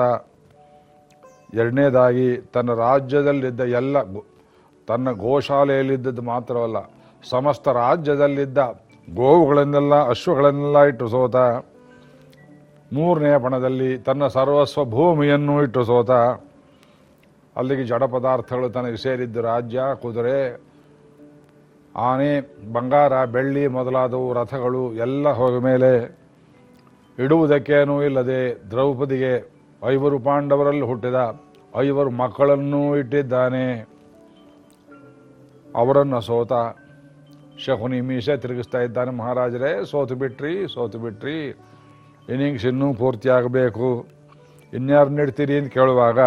ಎರಡನೇದಾಗಿ ತನ್ನ ರಾಜ್ಯದಲ್ಲಿದ್ದ ಎಲ್ಲ ತನ್ನ ಗೋಶಾಲೆಯಲ್ಲಿದ್ದದ್ದು ಮಾತ್ರವಲ್ಲ, ಸಮಸ್ತ ರಾಜ್ಯದಲ್ಲಿದ್ದ ಗೋವುಗಳನ್ನೆಲ್ಲ, ಅಶ್ವಗಳನ್ನೆಲ್ಲ ಇಟ್ಟು ಸೋತ ಮೂರನೇ ಪಣದಲ್ಲಿ ತನ್ನ ಸರ್ವಸ್ವ ಭೂಮಿಯನ್ನು ಇಟ್ಟು ಸೋತ, ಅಲ್ಲಿಗೆ ಜಡ ಪದಾರ್ಥಗಳು ತನಗೆ ಸೇರಿದ್ದು ರಾಜ್ಯ, ಕುದುರೆ ಆನೆ, ಬಂಗಾರ, ಬೆಳ್ಳಿ ಮೊದಲಾದವು ರಥಗಳು ಎಲ್ಲ ಹೋದ ಮೇಲೆ ಇಡುವುದಕ್ಕೇನೂ ಇಲ್ಲದೆ ದ್ರೌಪದಿಗೆ ಐವರು ಪಾಂಡವರಲ್ಲಿ ಹುಟ್ಟಿದ ಐವರು ಮಕ್ಕಳನ್ನೂ ಇಟ್ಟಿದ್ದಾನೆ. ಅವರನ್ನು ಸೋತ ಶಕುನಿ ಮೀಸೆ ತಿರುಗಿಸ್ತಾ ಇದ್ದಾನೆ ಮಹಾರಾಜರೇ. ಸೋತು ಬಿಟ್ರಿ ಸೋತು ಬಿಟ್ರಿ. ಇನ್ನಿಂಗ್ಸ್ ಇನ್ನೂ ಪೂರ್ತಿ ಆಗಬೇಕು ಇನ್ಯಾರು ನೀಡ್ತೀರಿ ಅಂತ ಕೇಳುವಾಗ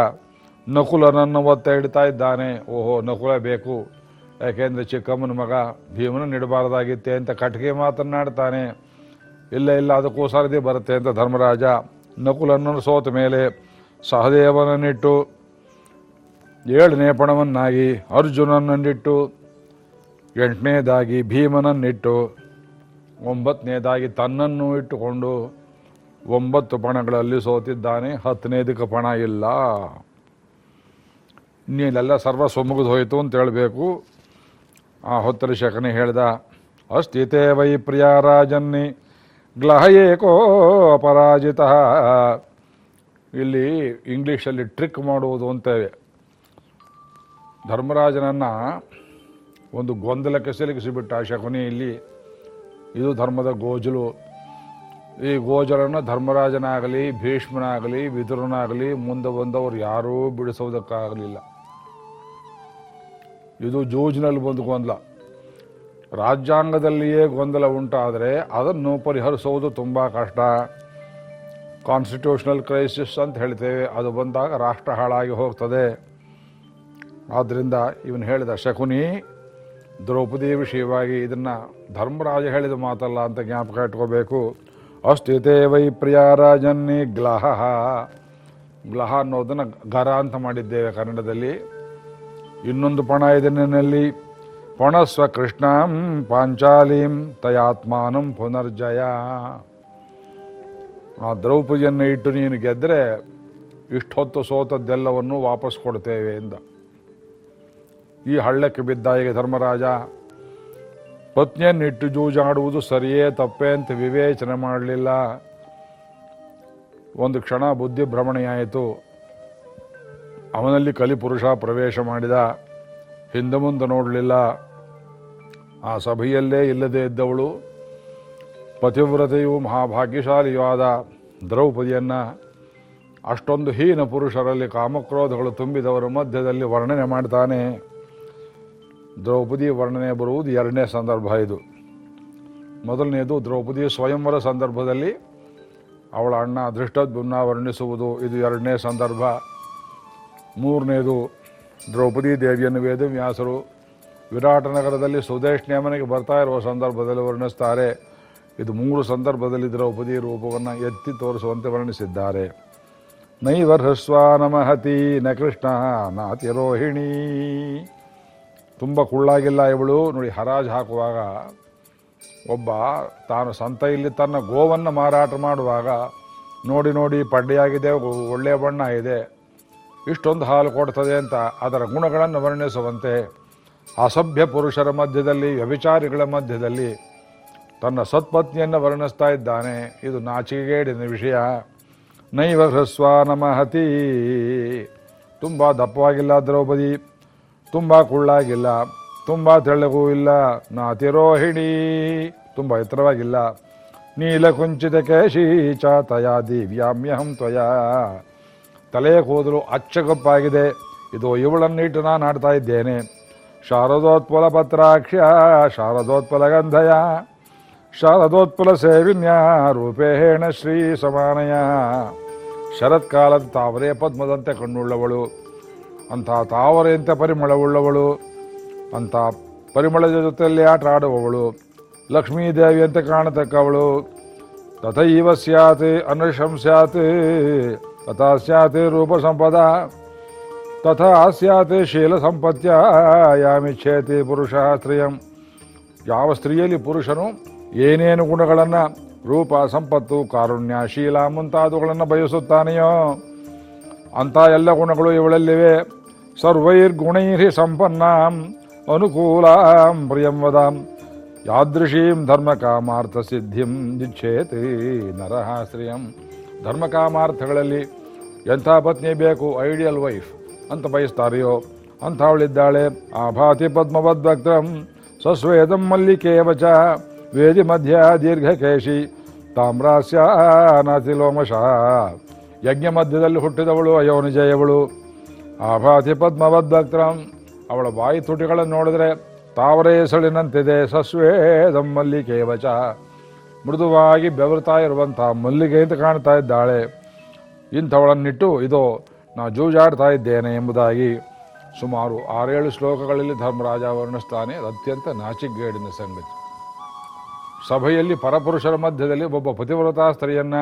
ನಕುಲನನ್ನು ಒತ್ತ ಇಡ್ತಾ ಇದ್ದಾನೆ. ಓಹೋ, ನಕುಲ ಬೇಕು. ಯಾಕೆಂದ್ರೆ ಚಿಕ್ಕಮ್ಮನ ಮಗ ಭೀಮನ ನಿಡಬಾರ್ದಾಗಿತ್ತೆ ಅಂತ ಕಟ್ಟಿಗೆ ಮಾತನ್ನಾಡ್ತಾನೆ. ಇಲ್ಲ ಇಲ್ಲ, ಅದಕ್ಕೂ ಸರದಿ ಬರುತ್ತೆ ಅಂತ ಧರ್ಮರಾಜ ನಕುಲನ್ನು ಸೋತ ಮೇಲೆ ಸಹದೇವನನ್ನಿಟ್ಟು ಏಳನೇ ಪಣವನ್ನಾಗಿ ಅರ್ಜುನನನ್ನಿಟ್ಟು ಎಂಟನೇದಾಗಿ ಭೀಮನನ್ನಿಟ್ಟು ಒಂಬತ್ತನೇದಾಗಿ ತನ್ನನ್ನು ಇಟ್ಟುಕೊಂಡು ಒಂಬತ್ತು ಪಣಗಳಲ್ಲಿ ಸೋತಿದ್ದಾನೆ. ಹತ್ತನೇದಕ್ಕೆ ಪಣ ಇಲ್ಲ. ಇನ್ನೆಲ್ಲ ಸರ್ವ ಮುಗಿದು ಹೋಯಿತು ಅಂತ ಹೇಳಬೇಕು. ಆ ಹೊತ್ತರ ಶಕನೆ ಹೇಳ್ದ ಅಸ್ತಿತೆ ವೈ ಪ್ರಿಯ ರಾಜನ್ನಿ ಗ್ಲಹ ಏಕೋ ಅಪರಾಜಿತ ಇಲ್ಲಿ ಇಂಗ್ಲೀಷಲ್ಲಿ ಟ್ರಿಕ್ ಮಾಡುವುದು ಅಂತೇವೆ. ಧರ್ಮರಾಜನನ್ನು ಒಂದು ಗೊಂದಲಕ್ಕೆ ಸಿಲುಕಿಸಿಬಿಟ್ಟ ಶಕುನಿ ಇಲ್ಲಿ. ಇದು ಧರ್ಮದ ಗೋಜಲು. ಈ ಗೋಜಲನ್ನು ಧರ್ಮರಾಜನಾಗಲಿ, ಭೀಷ್ಮನಾಗಲಿ, ವಿದುರನಾಗಲಿ ಮುಂದೆ ಬಂದವರು ಯಾರೂ ಬಿಡಿಸೋದಕ್ಕಾಗಲಿಲ್ಲ ಇದು ಜೂಜಿನಲ್ಲಿ ಬಂದು ಗೊಂದಲ. ರಾಜ್ಯಾಂಗದಲ್ಲಿಯೇ ಗೊಂದಲ ಉಂಟಾದರೆ ಅದನ್ನು ಪರಿಹರಿಸೋದು ತುಂಬ ಕಷ್ಟ. ಕಾನ್ಸ್ಟಿಟ್ಯೂಷನಲ್ ಕ್ರೈಸಿಸ್ ಅಂತ ಹೇಳ್ತೇವೆ. ಅದು ಬಂದಾಗ ರಾಷ್ಟ್ರ ಹಾಳಾಗಿ ಹೋಗ್ತದೆ. ಆದ್ದರಿಂದ ಇವನು ಹೇಳಿದ ಶಕುನಿ, ದ್ರೌಪದಿ ವಿಷಯವಾಗಿ ಇದನ್ನು ಧರ್ಮರಾಜ ಹೇಳಿದ ಮಾತಲ್ಲ ಅಂತ ಜ್ಞಾಪಕ ಇಟ್ಕೋಬೇಕು. ಅಸ್ಥಿತೇ ವೈ ಪ್ರಿಯ ಗಲಹ ಗ್ಲಹ. ಗ್ಲಹ ಅನ್ನೋದನ್ನು ಗರ ಅಂತ ಮಾಡಿದ್ದೇವೆ ಕನ್ನಡದಲ್ಲಿ. ಇನ್ನೊಂದು ಪಣ ಇದೆ ನನ್ನಲ್ಲಿ. ಪಣಸ್ವ ಕೃಷ್ಣಂ ಪಾಂಚಾಲೀಂ ತಯಾತ್ಮಾನಂ ಪುನರ್ಜಯ. ಆ ದ್ರೌಪದಿಯನ್ನು ಇಟ್ಟು ನೀನು ಗೆದ್ದರೆ ಇಷ್ಟೊತ್ತು ಸೋತದ್ದೆಲ್ಲವನ್ನು ವಾಪಸ್ ಕೊಡ್ತೇವೆ ಎಂದ. ಈ ಹಳ್ಳಕ್ಕೆ ಬಿದ್ದ ಈಗ ಧರ್ಮರಾಜ, ಪತ್ನಿಯನ್ನಿಟ್ಟು ಜೂಜಾಡುವುದು ಸರಿಯೇ ತಪ್ಪೇ ಅಂತ ವಿವೇಚನೆ ಮಾಡಲಿಲ್ಲ. ಒಂದು ಕ್ಷಣ ಬುದ್ಧಿ ಭ್ರಮಣೆಯಾಯಿತು ಅವನಲ್ಲಿ ಕಲಿಪುರುಷ ಪ್ರವೇಶ ಮಾಡಿದ ಹಿಂದೆ ಮುಂದೆ ನೋಡಲಿಲ್ಲ. ಆ ಸಭೆಯಲ್ಲೇ ಇಲ್ಲದೇ ಇದ್ದವಳು ಪತಿವ್ರತೆಯು ಮಹಾಭಾಗ್ಯಶಾಲಿಯಾದ ದ್ರೌಪದಿಯನ್ನು ಅಷ್ಟೊಂದು ಹೀನ ಪುರುಷರಲ್ಲಿ ಕಾಮಕ್ರೋಧಗಳು ತುಂಬಿದವರ ಮಧ್ಯದಲ್ಲಿ ವರ್ಣನೆ ಮಾಡ್ತಾನೆ. ದ್ರೌಪದಿ ವರ್ಣನೆ ಬರುವುದು ಎರಡನೇ ಸಂದರ್ಭ ಇದು. ಮೊದಲನೆಯದು ದ್ರೌಪದಿ ಸ್ವಯಂವರ ಸಂದರ್ಭದಲ್ಲಿ ಅವಳ ಅಣ್ಣ ಅದೃಷ್ಟದ್ಭುನ್ನ ವರ್ಣಿಸುವುದು ಇದು ಎರಡನೇ ಸಂದರ್ಭ. ಮೂರನೇದು ದ್ರೌಪದಿ ದೇವಿಯನ್ನು ವೇದವ್ಯಾಸರು ವಿರಾಟ ನಗರದಲ್ಲಿ ಸುದೇಶ್ನೇ ಮನೆಗೆ ಬರ್ತಾ ಇರುವ ಸಂದರ್ಭದಲ್ಲಿ ವರ್ಣಿಸ್ತಾರೆ. ಇದು ಮೂರು ಸಂದರ್ಭದಲ್ಲಿ ದ್ರೌಪದಿ ರೂಪವನ್ನು ಎತ್ತಿ ತೋರಿಸುವಂತೆ ವರ್ಣಿಸಿದ್ದಾರೆ. ನೈವರ್ಹಸ್ವ ನಮಹತಿ ನ ಕೃಷ್ಣ ನಾತಿರೋಹಿಣಿ. ತುಂಬ ಕುಳ್ಳಾಗಿಲ್ಲ ಇವಳು. ನೋಡಿ, ಹರಾಜು ಹಾಕುವಾಗ ಒಬ್ಬ ತಾನು ಸಂತೆಯಲ್ಲಿ ತನ್ನ ಗೋವನ್ನು ಮಾರಾಟ ಮಾಡುವಾಗ ನೋಡಿ ನೋಡಿ, ಪಡ್ಡೆಯಾಗಿದೆ, ಒಳ್ಳೆಯ ಬಣ್ಣ ಇದೆ. ಇಷ್ಟೊಂದು ಹಾಲು ಕೊಡ್ತದೆ ಅಂತ ಅದರ ಗುಣಗಳನ್ನು ವರ್ಣಿಸುವಂತೆ ಅಸಭ್ಯ ಪುರುಷರ ಮಧ್ಯದಲ್ಲಿ, ವ್ಯಭಿಚಾರಿಗಳ ಮಧ್ಯದಲ್ಲಿ ತನ್ನ ಸತ್ಪತ್ನಿಯನ್ನು ವರ್ಣಿಸ್ತಾ ಇದ್ದಾನೆ. ಇದು ನಾಚಿಕೆಗೇಡಿನ ವಿಷಯ. ನೈವ ಹೃಸ್ವ ನಮಹತಿ. ತುಂಬ ದಪ್ಪವಾಗಿಲ್ಲ ದ್ರೌಪದಿ ತುಂಬ ಕುಳ್ಳಾಗಿಲ್ಲ, ತುಂಬ ತೆಳ್ಳಗೂ ಇಲ್ಲ, ನಾತಿರೋಹಿಣಿ, ತುಂಬ ಎತ್ತರವಾಗಿಲ್ಲ. ನೀಲಕುಂಚಿತ ಕೇಶೀಚ ತಯಾ ದಿವ್ಯಾಮ್ಯಹಂ ತ್ವಯ. ತಲೆಯ ಕೂದಲು ಅಚ್ಚಗಪ್ಪಾಗಿದೆ ಇದು ಇವಳನ್ನಿಟ್ಟು ನಾನು ಆಡ್ತಾ ಇದ್ದೇನೆ. ಶಾರದೋತ್ಪಲ ಪತ್ರಾಕ್ಷ, ಶಾರದೋತ್ಪಲ ಗಂಧಯ, ಶಾರದೋತ್ಪಲ ಸೇವಿನ್ಯ, ರೂಪೇಣ ಶ್ರೀ ಸಮಾನಯ. ಶರತ್ಕಾಲದ ತಾವರೆ ಪದ್ಮದಂತೆ ಕಣ್ಣುಳ್ಳವಳು. ಅಂಥ ತಾವರೆಯಂತೆ ಪರಿಮಳವುಳ್ಳವಳು ಅಂಥ ಪರಿಮಳದ ಜೊತೆಯಲ್ಲಿ ಆಟ ಆಡುವವಳು. ಲಕ್ಷ್ಮೀದೇವಿ ಅಂತ ಕಾಣತಕ್ಕವಳು. ತಥೈವ ಸ್ಯಾತ್ ಅನೃಶಂ ಸ್ಯಾತ್ स्यात् ತಥಾ ಸ್ಯಾತ್ ಶೀಲ ಸಂಪತ್ಯ ಯಾಮಿಚ್ಛೇತಿ ಪುರುಷ ಸ್ತ್ರೀಯಂ ಯಾವ ಸ್ತ್ರೀಯಲ್ಲಿ ಪುರುಷನು ಏನೇನು ಗುಣಗಳನ್ನು ರೂಪ, ಸಂಪತ್ತು, ಕಾರುಣ್ಯ, ಶೀಲ ಮುಂತಾದವುಗಳನ್ನು ಬಯಸುತ್ತಾನೆಯೋ? ಅಂಥ ಎಲ್ಲ ಗುಣಗಳು ಇವಳಲ್ಲಿವೆ. ಸರ್ವೈರ್ಗುಣೈರ್ಹಿ ಸಂಪನ್ನಾಂ, ಅನುಕೂಲಾಂ, ಪ್ರಿಯಂ ವದಾಂ. ಯಾದೃಶೀಂ ಧರ್ಮಕಾಮಾರ್ಥ ಸಿದ್ಧಿಂ, ದಿಚ್ಛೇತಿ ನರಃ ಧರ್ಮಕಾಮಾರ್ಥಗಳಲ್ಲಿ ಎಂಥ ಪತ್ನಿ ಬೇಕು ಐಡಿಯಲ್ ವೈಫ್ ಅಂತ ಬಯಸ್ತಾರೆಯೋ, ಅಂಥವಳಿದ್ದಾಳೆ, ಆಭಾತಿ ಪದ್ಮವದ್ವಕ್ತಂ ಸಸ್ವೇದಂ ಮಲ್ಲಿಕೇವಚ, ವೇದಿ ಮಧ್ಯ ದೀರ್ಘಕೇಶಿ ತಾಮ್ರಾಸ್ಯ ಲೋಮಶ. ಯಜ್ಞ ಮಧ್ಯದಲ್ಲಿ ಹುಟ್ಟಿದವಳು ಅಯೋನಿಜಯವಳು ಆಭಾತಿ ಪದ್ಮವದ್ವಕ್ತಂ ಅವಳ ಬಾಯಿ ತುಟಿಗಳನ್ನು ನೋಡಿದ್ರೆ ತಾವರೇ ಸಳಿನಂತಿದೆ, ಸಸ್ವೇದಂ ಮಲ್ಲಿಕೇವಚ. ಮೃದುವಾಗಿ ಬೆವರ್ತಾ ಇರುವಂಥ ಮಲ್ಲಿಗೆ ಅಂತ ಕಾಣ್ತಾ ಇದ್ದಾಳೆ. ಇಂಥವಳನ್ನಿಟ್ಟು, ಇದು, ನಾ ಜೂಜಾಡ್ತಾ ಇದ್ದೇನೆ ಎಂಬುದಾಗಿ ಸುಮಾರು ಆರೇಳು ಶ್ಲೋಕಗಳಲ್ಲಿ ಧರ್ಮರಾಜ ವರ್ಣಿಸ್ತಾನೆ. ಅದು ಅತ್ಯಂತ ನಾಚಿಗೇಡಿನ ಸಂಗತಿ. ಸಭೆಯಲ್ಲಿ ಪರಪುರುಷರ ಮಧ್ಯದಲ್ಲಿ ಒಬ್ಬ ಪತಿವ್ರತಾ ಸ್ತ್ರೀಯನ್ನ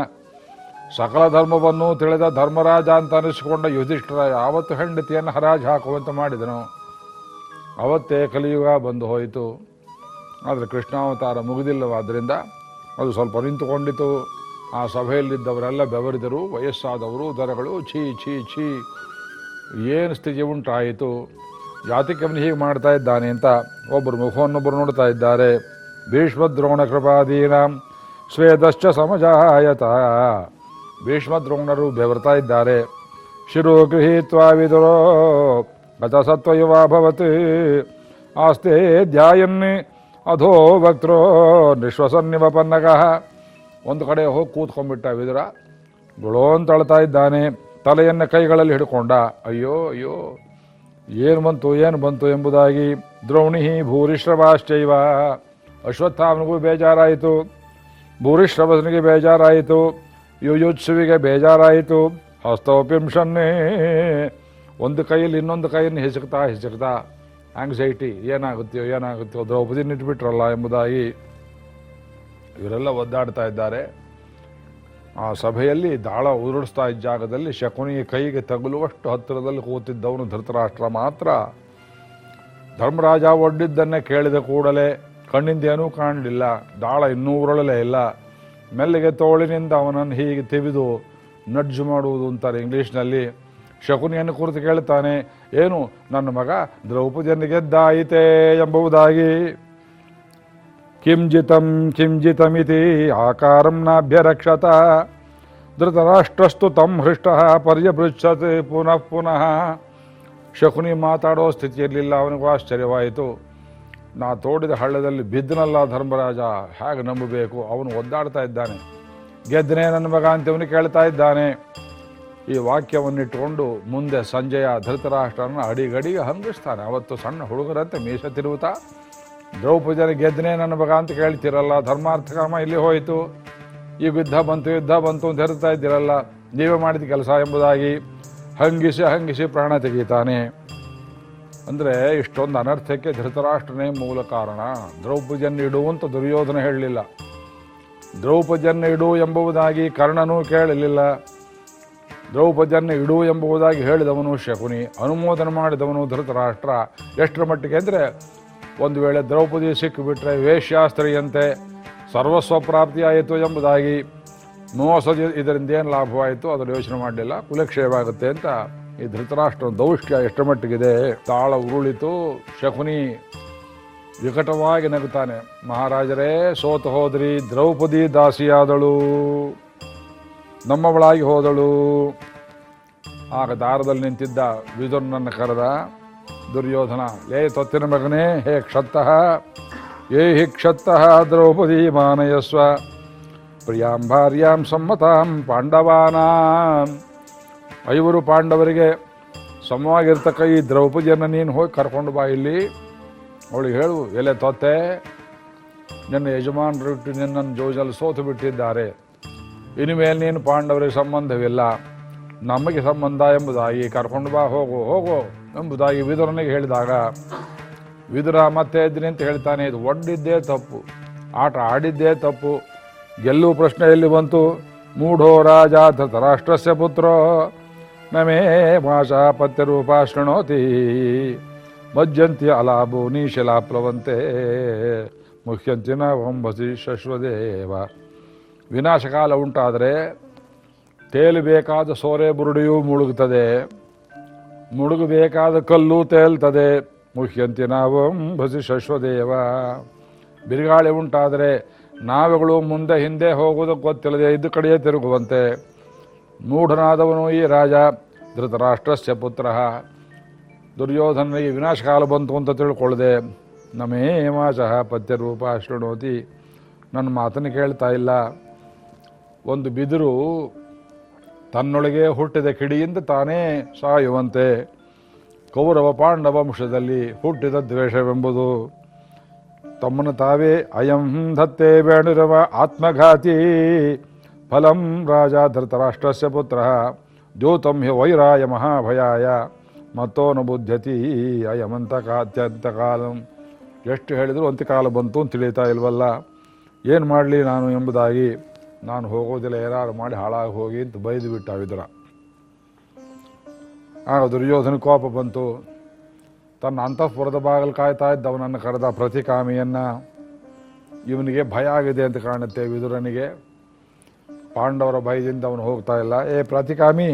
ಸಕಲ ಧರ್ಮವನ್ನು ತಿಳಿದ ಧರ್ಮರಾಜ ಅಂತ ಅನಿಸಿಕೊಂಡ ಯುಧಿಷ್ಠರ ಯಾವತ್ತು ಹೆಂಡತಿಯನ್ನು ಹರಾಜು ಹಾಕುವಂತೆ ಮಾಡಿದನು, ಅವತ್ತೇ ಕಲಿಯುಗ ಬಂದು ಹೋಯಿತು. ಆದರೆ ಕೃಷ್ಣಾವತಾರ ಮುಗಿದಿಲ್ಲವಾದ್ದರಿಂದ ಅದು ಸ್ವಲ್ಪ ನಿಂತುಕೊಂಡಿತು ಆ ಸಭೆಯಲ್ಲಿದ್ದವರೆಲ್ಲ ಬೆವರಿದರು, ವಯಸ್ಸಾದವರು, ದರಗಳು, ಛೀ ಛೀ ಛೀ. ಏನು ಸ್ಥಿತಿ ಉಂಟಾಯಿತು? ಜಾತಿಕವನು ಹೀಗೆ ಮಾಡ್ತಾ ಇದ್ದಾನೆ ಅಂತ ಒಬ್ಬರು ಮುಖವನ್ನೊಬ್ಬರು ನೋಡ್ತಾ ಇದ್ದಾರೆ. ಭೀಷ್ಮದ್ರೋಣ ಕೃಪಾದೀನಾಂ ಸ್ವೇದಶ್ಚ ಸಮಜಾಯತ. ಭೀಷ್ಮದ್ರೋಣರು ಬೆವರ್ತಾ ಇದ್ದಾರೆ. ಶಿರೋ ಗೃಹೀತ್ವಾ ವಿದುರೋ ಗತಸತ್ವಯುವಾಭವತ್ ಆಸ್ತೆ ಧ್ಯಾಯನ್ ಅಧೋ ವಕ್ತ್ರೋ ನಿಶ್ವಸನ್ನಿವಪನ್ನಗಃ ಒಂದು ಕಡೆ ಹೋಗಿ ಕೂತ್ಕೊಂಡ್ಬಿಟ್ಟ ವಿದುರ. ಗುಳೋಂತಳ್ತಾ ಇದ್ದಾನೆ. ತಲೆಯನ್ನು ಕೈಗಳಲ್ಲಿ ಹಿಡ್ಕೊಂಡ. ಅಯ್ಯೋ ಅಯ್ಯೋ, ಏನು ಬಂತು ಏನು ಬಂತು ಎಂಬುದಾಗಿ ದ್ರೋಣಿ ಭೂರಿಶ್ರವಾಶ್ಚೈವ. ಅಶ್ವತ್ಥಾಮನಿಗೂ ಬೇಜಾರಾಯಿತು. ಭೂರಿಶ್ರವಸನಿಗೆ ಬೇಜಾರಾಯಿತು. ಯುಯುತ್ಸುವಿಗೆ ಬೇಜಾರಾಯಿತು. ಹಸ್ತೋಪಿಂಶನ್ನೇ. ಒಂದು ಕೈಯಲ್ಲಿ ಇನ್ನೊಂದು ಕೈಯನ್ನು ಹಿಸುಕ್ತಾ ಹಿಸುಕ್ತಾ ಆಂಗ್ಸೈಟಿ ಏನಾಗುತ್ತೋ ಏನಾಗುತ್ತೋ ದ್ರೌಪದಿ ನಿಟ್ಬಿಟ್ರಲ್ಲ ಎಂಬುದಾಗಿ ಇವರೆಲ್ಲ ಒದ್ದಾಡ್ತಾ ಇದ್ದಾರೆ. ಆ ಸಭೆಯಲ್ಲಿ ದಾಳ ಉದುರಿಸ್ತಾ ಇದ್ದ ಜಾಗದಲ್ಲಿ ಶಕುನಿಯ ಕೈಗೆ ತಗುಲುವಷ್ಟು ಹತ್ತಿರದಲ್ಲಿ ಕೂತಿದ್ದವನು ಧೃತರಾಷ್ಟ್ರ ಮಾತ್ರ. ಧರ್ಮರಾಜ ಒಡ್ಡಿದ್ದನ್ನೇ ಕೇಳಿದ ಕೂಡಲೇ ಕಣ್ಣಿಂದ ಏನೂ ಕಾಣಲಿಲ್ಲ, ದಾಳ ಇನ್ನೂ ಉರುಳಲೇ ಇಲ್ಲ. ಮೆಲ್ಲಿಗೆ ತೋಳಿನಿಂದ ಅವನನ್ನು ಹೀಗೆ ತಿವಿದು, ನಡ್ಜು ಮಾಡುವುದು ಅಂತಾರೆ ಇಂಗ್ಲೀಷ್ನಲ್ಲಿ. ಶಕುನಿಯನ್ನು ಕುರಿತು ಕೇಳ್ತಾನೆ ಏನು, ನನ್ನ ಮಗ ದ್ರೌಪದಿಯನ್ನು ಗೆದ್ದಾಯಿತೇ ಎಂಬುದಾಗಿ. ಕಿಂಜಿತಂ ಕಿಂಜಿತಮಿತಿ ಆಕಾರಂ ನಾಭ್ಯರಕ್ಷತ. ಧೃತರಾಷ್ಟ್ರಸ್ತು ತಂ ಹೃಷ್ಟ ಪರ್ಯಪೃಚ್ಛತೆ ಪುನಃ ಪುನಃ. ಶಕುನಿ ಮಾತಾಡೋ ಸ್ಥಿತಿಯಲ್ಲಿಲ್ಲ, ಅವನಿಗೂ ಆಶ್ಚರ್ಯವಾಯಿತು. ನಾ ತೋಡಿದ ಹಳ್ಳದಲ್ಲಿ ಬಿದ್ದನಲ್ಲ ಧರ್ಮರಾಜ, ಹೇಗೆ ನಂಬಬೇಕು? ಅವನು ಒದ್ದಾಡ್ತಾ ಇದ್ದಾನೆ. ಗೆದ್ದನೇ ನನ್ನ ಮಗ ಅಂತವನು ಕೇಳ್ತಾ ಇದ್ದಾನೆ. ಈ ವಾಕ್ಯವನ್ನಿಟ್ಟುಕೊಂಡು ಮುಂದೆ ಸಂಜೆಯ ಧೃತರಾಷ್ಟ್ರನ ಅಡಿಗಡಿಗೆ ಹಂಗಿಸ್ತಾನೆ. ಅವತ್ತು ಸಣ್ಣ ಹುಡುಗರಂತೆ ಮೀಸ ತಿರುಗುತ್ತಾ ದ್ರೌಪದಿಯನ್ನು ಗೆದ್ದನೆ ನನ್ನ ಮಗ ಅಂತ ಕೇಳ್ತಿರಲ್ಲ ಧರ್ಮಾರ್ಥಕಾಮ ಇಲ್ಲಿ ಹೋಯಿತು. ಈಗ ಯುದ್ಧ ಬಂತು ಯುದ್ಧ ಬಂತು ಅಂತ ಹೇಳ್ತಾ ಇದ್ದೀರಲ್ಲ, ನೀವೇ ಮಾಡಿದ ಕೆಲಸ ಎಂಬುದಾಗಿ ಹಂಗಿಸಿ ಹಂಗಿಸಿ ಪ್ರಾಣ ತೆಗೀತಾನೆ. ಅಂದರೆ ಇಷ್ಟೊಂದು ಅನರ್ಥಕ್ಕೆ ಧೃತರಾಷ್ಟ್ರನೇ ಮೂಲ ಕಾರಣ. ದ್ರೌಪದಿಯನ್ನು ಇಡು ಅಂತ ದುರ್ಯೋಧನ ಹೇಳಲಿಲ್ಲ. ದ್ರೌಪದಿಯನ್ನು ಇಡು ಎಂಬುದಾಗಿ ಕರ್ಣನೂ ಕೇಳಲಿಲ್ಲ. ದ್ರೌಪದಿಯನ್ನು ಇಡು ಎಂಬುದಾಗಿ ಹೇಳಿದವನು ಶಕುನಿ. ಅನುಮೋದನೆ ಮಾಡಿದವನು ಧೃತರಾಷ್ಟ್ರ. ಎಷ್ಟರ ಮಟ್ಟಿಗೆ ಅಂದರೆ ಒಂದು ವೇಳೆ ದ್ರೌಪದಿ ಸಿಕ್ಕಿಬಿಟ್ರೆ ವೇಶ್ಯಾಸ್ತ್ರೀಯಂತೆ ಸರ್ವಸ್ವ ಪ್ರಾಪ್ತಿಯಾಯಿತು ಎಂಬುದಾಗಿ. ಮೋಸದ ಇದರಿಂದ ಏನು ಲಾಭವಾಯಿತು? ಅದನ್ನು ಯೋಚನೆ ಮಾಡಲಿಲ್ಲ. ಕುಲಕ್ಷಯವಾಗುತ್ತೆ ಅಂತ ಈ ಧೃತರಾಷ್ಟ್ರ ದೌಷ್ಟ್ಯ ಎಷ್ಟು ಮಟ್ಟಿಗಿದೆ? ತಾಳ ಉರುಳಿತು. ಶಕುನಿ ವಿಕಟವಾಗಿ ನಗುತ್ತಾನೆ. ಮಹಾರಾಜರೇ ಸೋತು ಹೋದ್ರಿ. ದ್ರೌಪದಿ ದಾಸಿಯಾದಳು. ನಮ್ಮವಳಾಗಿ ಹೋದಳು. ಆಗ ದಾರದಲ್ಲಿ ನಿಂತಿದ್ದ ವಿದುರ್ನನ್ನು ಕರೆದ, ದುರ್ಯೋಧನ, ಏ ತೊತ್ತಿನ ಮಗನೇ, ಹೇ ಕ್ಷತ್ತಃ, ಏ ಹಿ ಕ್ಷತ್ತಃ, ದ್ರೌಪದಿ ಮಾನಯಸ್ವ, ಪ್ರಿಯಾಂ ಭಾರ್ಯಾಂ ಸಮ್ಮತಾಂ ಪಾಂಡವಾನಾಂ. ಐವರು ಪಾಂಡವರಿಗೆ ಸಮವಾಗಿರ್ತಕ್ಕ ಈ ದ್ರೌಪದಿಯನ್ನು ನೀನು ಹೋಗಿ ಕರ್ಕೊಂಡು ಬಾ ಇಲ್ಲಿ. ಅವಳಿಗೆ ಹೇಳು, ಎಲೆ ತೊತ್ತೆ, ನಿನ್ನ ಯಜಮಾನರು ಇಟ್ಟು ನಿನ್ನನ್ನು ಜೋಜಲ್ಲಿ ಸೋತು ಬಿಟ್ಟಿದ್ದಾರೆ. ಇನ್ಮೇಲೆ ನೀನು ಪಾಂಡವರಿಗೆ ಸಂಬಂಧವಿಲ್ಲ. ನಮಗೆ ಸಂಬಂಧ ಎಂಬುದಾಗಿ ಕರ್ಕೊಂಡು ಬಾ, ಹೋಗು ಹೋಗು ಎಂಬುದಾಗಿ ವಿದುರನಿಗೆ ಹೇಳಿದಾಗ, ವಿದುರ ಮತ್ತೆ ಇದ್ದೀನಿ ಅಂತ ಹೇಳ್ತಾನೆ, ಇದು ಒಡ್ಡಿದ್ದೇ ತಪ್ಪು, ಆಟ ಆಡಿದ್ದೇ ತಪ್ಪು, ಗೆಲ್ಲುವ ಪ್ರಶ್ನೆ ಎಲ್ಲಿ ಬಂತು? ಮೂಢೋ ರಾಜ ಧೃತರಾಷ್ಟ್ರಸ್ಯ ಪುತ್ರೋ ನಮೇ ಭಾಷಾ ಪತ್ಯರೂಪ ಶೃಣೋತಿ, ಮಜ್ಜಂತಿ ಅಲಾಭೂನಿ ಶಿಲಾಪ್ಲವಂತೆ ಮುಖ್ಯಂತಿನ ಒಂಬಸಿ ಶಶ್ವದೇವ. ವಿನಾಶಕಾಲ ಉಂಟಾದರೆ ತೇಲಬೇಕಾದ ಸೋರೆ ಬುರುಡಿಯೂ ಮುಳುಗುತ್ತದೆ. ಮುಳುಗಬೇಕಾದ ಕಲ್ಲು ತೇಲ್ತದೆ. ಮುಖ್ಯಂತಿ ನಾವು ಭಸಿ ಶಶ್ವದೇವ. ಬಿರುಗಾಳಿ ಉಂಟಾದರೆ ನಾವೆಗಳು ಮುಂದೆ ಹಿಂದೆ ಹೋಗುವುದಕ್ಕೆ ಗೊತ್ತಿಲ್ಲದೆ ಇದ್ದು ಕಡೆಯೇ ತಿರುಗುವಂತೆ. ಮೂಢನಾದವನು ಈ ರಾಜ, ಧೃತರಾಷ್ಟ್ರಸ್ಯ ಪುತ್ರ. ದುರ್ಯೋಧನಿಗೆ ವಿನಾಶಕಾಲ ಬಂತು ಅಂತ ತಿಳ್ಕೊಳ್ಳದೆ, ನಮೇ ಮಾಚಃ ಪತ್ಯರೂಪ ಶೃಣೋತಿ ನನ್ನ ಮಾತನ್ನು ಕೇಳ್ತಾ ಇಲ್ಲ. ಒಂದು ಬಿದಿರು ತನ್ನೊಳಗೆ ಹುಟ್ಟಿದ ಕಿಡಿಯಿಂದ ತಾನೇ ಸಾಯುವಂತೆ ಕೌರವ ಪಾಂಡವ ವಂಶದಲ್ಲಿ ಹುಟ್ಟಿದ ದ್ವೇಷವೆಂಬುದು. ತಮ್ಮನ್ನು ತಾವೇ ಅಯಂ ಧತ್ತೆ ಬೇಣಿರವ ಆತ್ಮಘಾತಿ. ಫಲಂ ರಾಜ ಧೃತರಾಷ್ಟ್ರಸ್ಯ ಪುತ್ರ, ದ್ಯೋತಂ ಹಿ ವೈರಾಯ ಮಹಾಭಯಾಯ. ಮತ್ತೋನು ಬುದ್ಧತಿ ಅಯಮಂತ ಅತ್ಯಂತ ಕಾಲಂ. ಎಷ್ಟು ಹೇಳಿದರೂ ಅಂತ್ಯಕಾಲ ಬಂತು ಅಂತ ತಿಳಿತಾ ಇಲ್ವಲ್ಲ? ಏನು ಮಾಡಲಿ ನಾನು ಎಂಬುದಾಗಿ ನಾನು ಹೋಗೋದಿಲ್ಲ ಏನಾರು ಮಾಡಿ ಹಾಳಾಗಿ ಹೋಗಿ ಅಂತ ಬೈದು ಬಿಟ್ಟ ವಿದುರ ಆಗ ದುರ್ಯೋಧನ ಕೋಪ ಬಂತು. ತನ್ನ ಅಂತಃಪುರದ ಬಾಗಿಲು ಕಾಯ್ತಾ ಇದ್ದವನನ್ನು ಕರೆದ ಪ್ರತಿಕಾಮಿಯನ್ನ, ಇವನಿಗೆ ಭಯ ಆಗಿದೆ ಅಂತ ಕಾಣುತ್ತೆ ವಿದುರನಿಗೆ. ಪಾಂಡವರ ಭಯದಿಂದ ಅವನು ಹೋಗ್ತಾ ಇಲ್ಲ. ಏ ಪ್ರತಿಕಾಮಿ,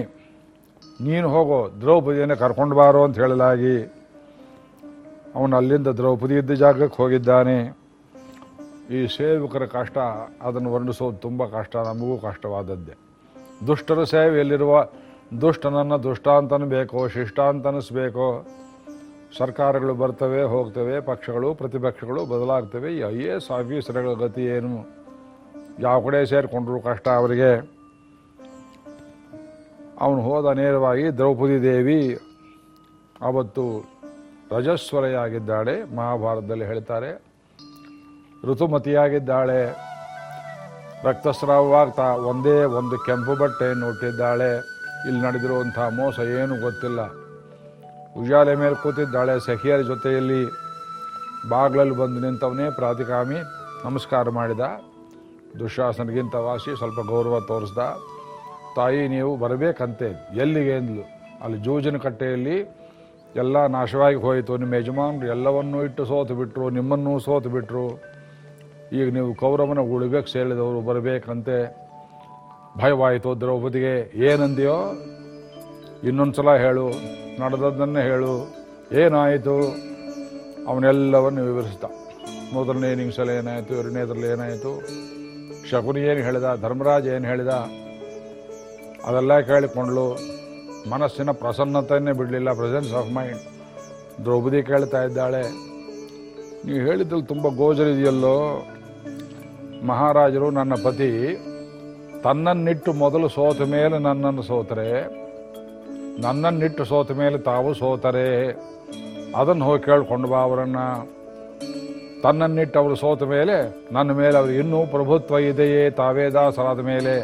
ನೀನು ಹೋಗೋ, ದ್ರೌಪದಿಯನ್ನು ಕರ್ಕೊಂಡು ಬಾರೋ ಅಂತ ಹೇಳಲಾಗಿ. ಅವನು ಅಲ್ಲಿಂದ ದ್ರೌಪದಿ ಇದ್ದ ಜಾಗಕ್ಕೆ ಹೋಗಿದ್ದಾನೆ. ಈ ಸೇವಕರ ಕಷ್ಟ, ಅದನ್ನು ವರ್ಣಿಸೋದು ತುಂಬ ಕಷ್ಟ, ನಮಗೂ ಕಷ್ಟವಾದದ್ದೇ. ದುಷ್ಟರ ಸೇವೆಯಲ್ಲಿರುವ, ದುಷ್ಟನನ್ನು ದುಷ್ಟ ಅಂತನಬೇಕೋ ಶಿಷ್ಟ ಅಂತನಿಸ್ಬೇಕೋ ಸರ್ಕಾರಗಳು ಬರ್ತವೆ, ಹೋಗ್ತವೆ, ಪಕ್ಷಗಳು, ಪ್ರತಿಪಕ್ಷಗಳು ಬದಲಾಗ್ತವೆ, ಈ ಐ ಎ ಎಸ್ ಆಫೀಸರ್ಗಳ ಗತಿ ಏನು? ಯಾವ ಕಡೆ ಸೇರಿಕೊಂಡ್ರು ಕಷ್ಟ ಅವರಿಗೆ? ಅವನು ಹೋದ ನೇರವಾಗಿ ದ್ರೌಪದಿ ದೇವಿ ಅವತ್ತು ರಜಸ್ವರೆಯಾಗಿದ್ದಾಳೆ, ಮಹಾಭಾರತದಲ್ಲಿ ಹೇಳ್ತಾರೆ. ಋತುಮತಿಯಾಗಿದ್ದಾಳೆ. ರಕ್ತಸ್ರಾವವಾಗ್ತಾ ಒಂದೇ ಒಂದು ಕೆಂಪು ಬಟ್ಟೆಯನ್ನು ಹುಟ್ಟಿದ್ದಾಳೆ ಇಲ್ಲಿ ನಡೆದಿರುವಂಥ ಮೋಸ ಏನು ಗೊತ್ತಿಲ್ಲ. ಉಜಾಲೆ ಮೇಲೆ ಕೂತಿದ್ದಾಳೆ ಸಖಿಯರ ಜೊತೆಯಲ್ಲಿ. ಬಾಗ್ಲಲ್ಲಿ ಬಂದು ನಿಂತವನೇ ಪ್ರಾತಿಕಾಮಿ ನಮಸ್ಕಾರ ಮಾಡಿದ. ದುಶಾಸನಗಿಂತ ವಾಸಿ, ಸ್ವಲ್ಪ ಗೌರವ ತೋರಿಸ್ದ. ತಾಯಿ, ನೀವು ಬರಬೇಕಂತೆ, ಎಲ್ಲಿಗೆ ಅಂದ್ಲು? ಅಲ್ಲಿ ಜೂಜಿನ ಕಟ್ಟೆಯಲ್ಲಿ ಎಲ್ಲ ನಾಶವಾಗಿ ಹೋಯಿತು. ನಿಮ್ಮ ಯಜಮಾನರು ಎಲ್ಲವನ್ನೂ ಇಟ್ಟು ಸೋತು ಬಿಟ್ಟರು ನಿಮ್ಮನ್ನೂ ಸೋತು ಬಿಟ್ಟರು ಈಗ ನೀವು ಕೌರವನ ಉಳಿಬೇಕು, ಸೇರಿದವರು ಬರಬೇಕಂತೆ ಭಯವಾಯಿತು ದ್ರೌಪದಿಗೆ. ಏನಂದ್ಯೋ? ಇನ್ನೊಂದ್ಸಲ ಹೇಳು, ನಡೆದದ್ದನ್ನೇ ಹೇಳು. ಏನಾಯಿತು? ಅವನ್ನೆಲ್ಲವನ್ನು ವಿವರಿಸಿದ. ಮೊದಲನೇ ನಿಮಿಷದಲ್ಲಿ ಏನಾಯಿತು? ಎರಡನೇದ್ರಲ್ಲಿ ಏನಾಯಿತು? ಶಕುನಿ ಏನು ಹೇಳಿದ? ಧರ್ಮರಾಜ ಏನು ಹೇಳಿದ? ಅದೆಲ್ಲ ಕೇಳಿಕೊಂಡ್ಳು. ಮನಸ್ಸಿನ ಪ್ರಸನ್ನತೆಯನ್ನೇ ಬಿಡಲಿಲ್ಲ. ಪ್ರೆಸೆನ್ಸ್ ಆಫ್ ಮೈಂಡ್ ದ್ರೌಪದಿ ಕೇಳ್ತಾ ಇದ್ದಾಳೆ. ನೀವು ಹೇಳಿದ್ದಲ್ಲಿ ತುಂಬ ಗೋಚರಿದೆಯಲ್ಲೋ ಮಹಾರಾಜರು ನನ್ನ ಪತಿ, ತನ್ನನ್ನಿಟ್ಟು ಮೊದಲು ಸೋತ ಮೇಲೆ ನನ್ನನ್ನು ಸೋತರೆ, ನನ್ನನ್ನಿಟ್ಟು ಸೋತ ಮೇಲೆ ತಾವು ಸೋತರೆ. ಅದನ್ನು ಹೋಗಿ ಕೇಳ್ಕೊಂಡು ಬಾ ಅವರನ್ನು. ತನ್ನನ್ನಿಟ್ಟು ಅವರು ಸೋತ ಮೇಲೆ ನನ್ನ ಮೇಲೆ ಅವರು ಇನ್ನೂ ಪ್ರಭುತ್ವ ಇದೆಯೇ? ತಾವೇ ದಾಸರಾದ ಮೇಲೆ.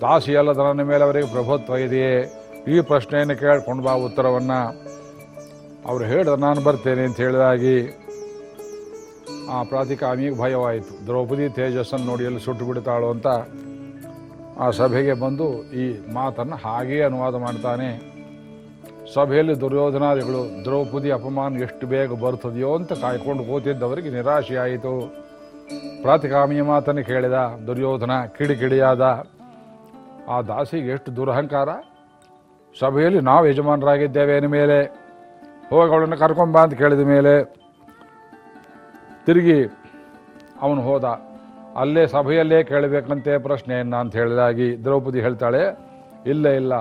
ದಾಸಿಯಲ್ಲದ ನನ್ನ ಮೇಲೆ ಅವರಿಗೆ ಪ್ರಭುತ್ವ ಇದೆಯೇ? ಈ ಪ್ರಶ್ನೆಯನ್ನು ಕೇಳ್ಕೊಂಡು ಬಾ ಉತ್ತರವನ್ನು. ಅವರು ಹೇಳಿದ, ನಾನು ಬರ್ತೇನೆ ಅಂತ ಹೇಳಿದಾಗಿ. ಆ ಪ್ರಾತಿಕಾಮಿಗೆ ಭಯವಾಯಿತು. ದ್ರೌಪದಿ ತೇಜಸ್ಸನ್ನು ನೋಡಿ ಎಲ್ಲಿ ಸುಟ್ಟು ಬಿಡ್ತಾಳು ಅಂತ ಆ ಸಭೆಗೆ ಬಂದು ಈ ಮಾತನ್ನು ಹಾಗೆಯೇ ಅನುವಾದ ಮಾಡ್ತಾನೆ. ಸಭೆಯಲ್ಲಿ ದುರ್ಯೋಧನಾದಿಗಳು, ದ್ರೌಪದಿ ಅಪಮಾನ ಎಷ್ಟು ಬೇಗ ಬರ್ತದೆಯೋ ಅಂತ ಕಾಯ್ಕೊಂಡು ಕೂತಿದ್ದವರಿಗೆ ನಿರಾಶೆಯಾಯಿತು. ಪ್ರಾತಿಕಾಮಿಯ ಮಾತನ್ನು ಕೇಳಿದ ದುರ್ಯೋಧನ ಕಿಡಿಕಿಡಿಯಾದ, ಆ ದಾಸಿಗೆ ಎಷ್ಟು ದುರಹಂಕಾರ? ಸಭೆಯಲ್ಲಿ ನಾವು ಯಜಮಾನರಾಗಿದ್ದೇವೆ ಮೇಲೆ ಹೋಗಿ ಅವಳನ್ನು ಕರ್ಕೊಂಬ ಅಂತ ಕೇಳಿದ ಮೇಲೆ ತಿರುಗಿ ಅವನು ಹೋದ. ಅಲ್ಲೇ ಸಭೆಯಲ್ಲೇ ಕೇಳಬೇಕಂತೆ ಪ್ರಶ್ನೆಯನ್ನ ಅಂತ ಹೇಳಿದಾಗಿ ದ್ರೌಪದಿ ಹೇಳ್ತಾಳೆ, ಇಲ್ಲ ಇಲ್ಲ.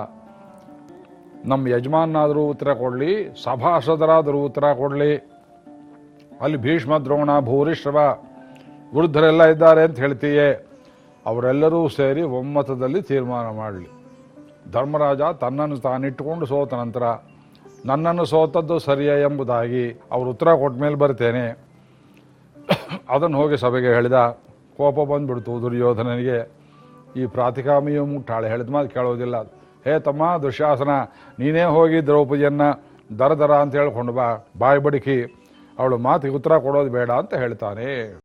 ನಮ್ಮ ಯಜಮಾನಾದರೂ ಉತ್ತರ ಕೊಡಲಿ, ಸಭಾಸದರಾದರೂ ಉತ್ತರ ಕೊಡಲಿ. ಅಲ್ಲಿ ಭೀಷ್ಮ ದ್ರೋಣ ಭೂರಿಶ್ರವ ವೃದ್ಧರೆಲ್ಲ ಇದ್ದಾರೆ ಅಂತ ಹೇಳ್ತೀಯೇ. ಅವರೆಲ್ಲರೂ ಸೇರಿ ಒಮ್ಮತದಲ್ಲಿ ತೀರ್ಮಾನ ಮಾಡಲಿ. ಧರ್ಮರಾಜ ತನ್ನನ್ನು ತಾನಿಟ್ಟುಕೊಂಡು ಸೋತ ನಂತರ, ನನ್ನನ್ನು ಸೋತದ್ದು ಸರಿಯೇ ಎಂಬುದಾಗಿ ಅವರು ಉತ್ತರ ಕೊಟ್ಟ ಮೇಲೆ ಬರ್ತೇನೆ. ಅದನ್ನು ಹೋಗಿ ಸಭೆಗೆ ಹೇಳಿದ ಕೋಪ ಬಂದ್ಬಿಡ್ತು ದುರ್ಯೋಧನನಿಗೆ. ಈ ಪ್ರಾತಿಕಾಮಿಯು ಮುಟ್ಟಾಳೆ. ಹೇಳಿದ ಮಾತು ಕೇಳೋದಿಲ್ಲ. ಹೇ ತಮ್ಮ ದುಶ್ಯಾಸನ ನೀನೇ ಹೋಗಿ ದ್ರೌಪದಿಯನ್ನು ದರ ದರ ಅಂತ ಹೇಳ್ಕೊಂಡು ಬಾ. ಬಾಯಿ ಬಡಿಕಿ. ಅವಳು ಮಾತಿಗೆ ಉತ್ತರ ಕೊಡೋದು ಬೇಡ ಅಂತ ಹೇಳ್ತಾನೆ.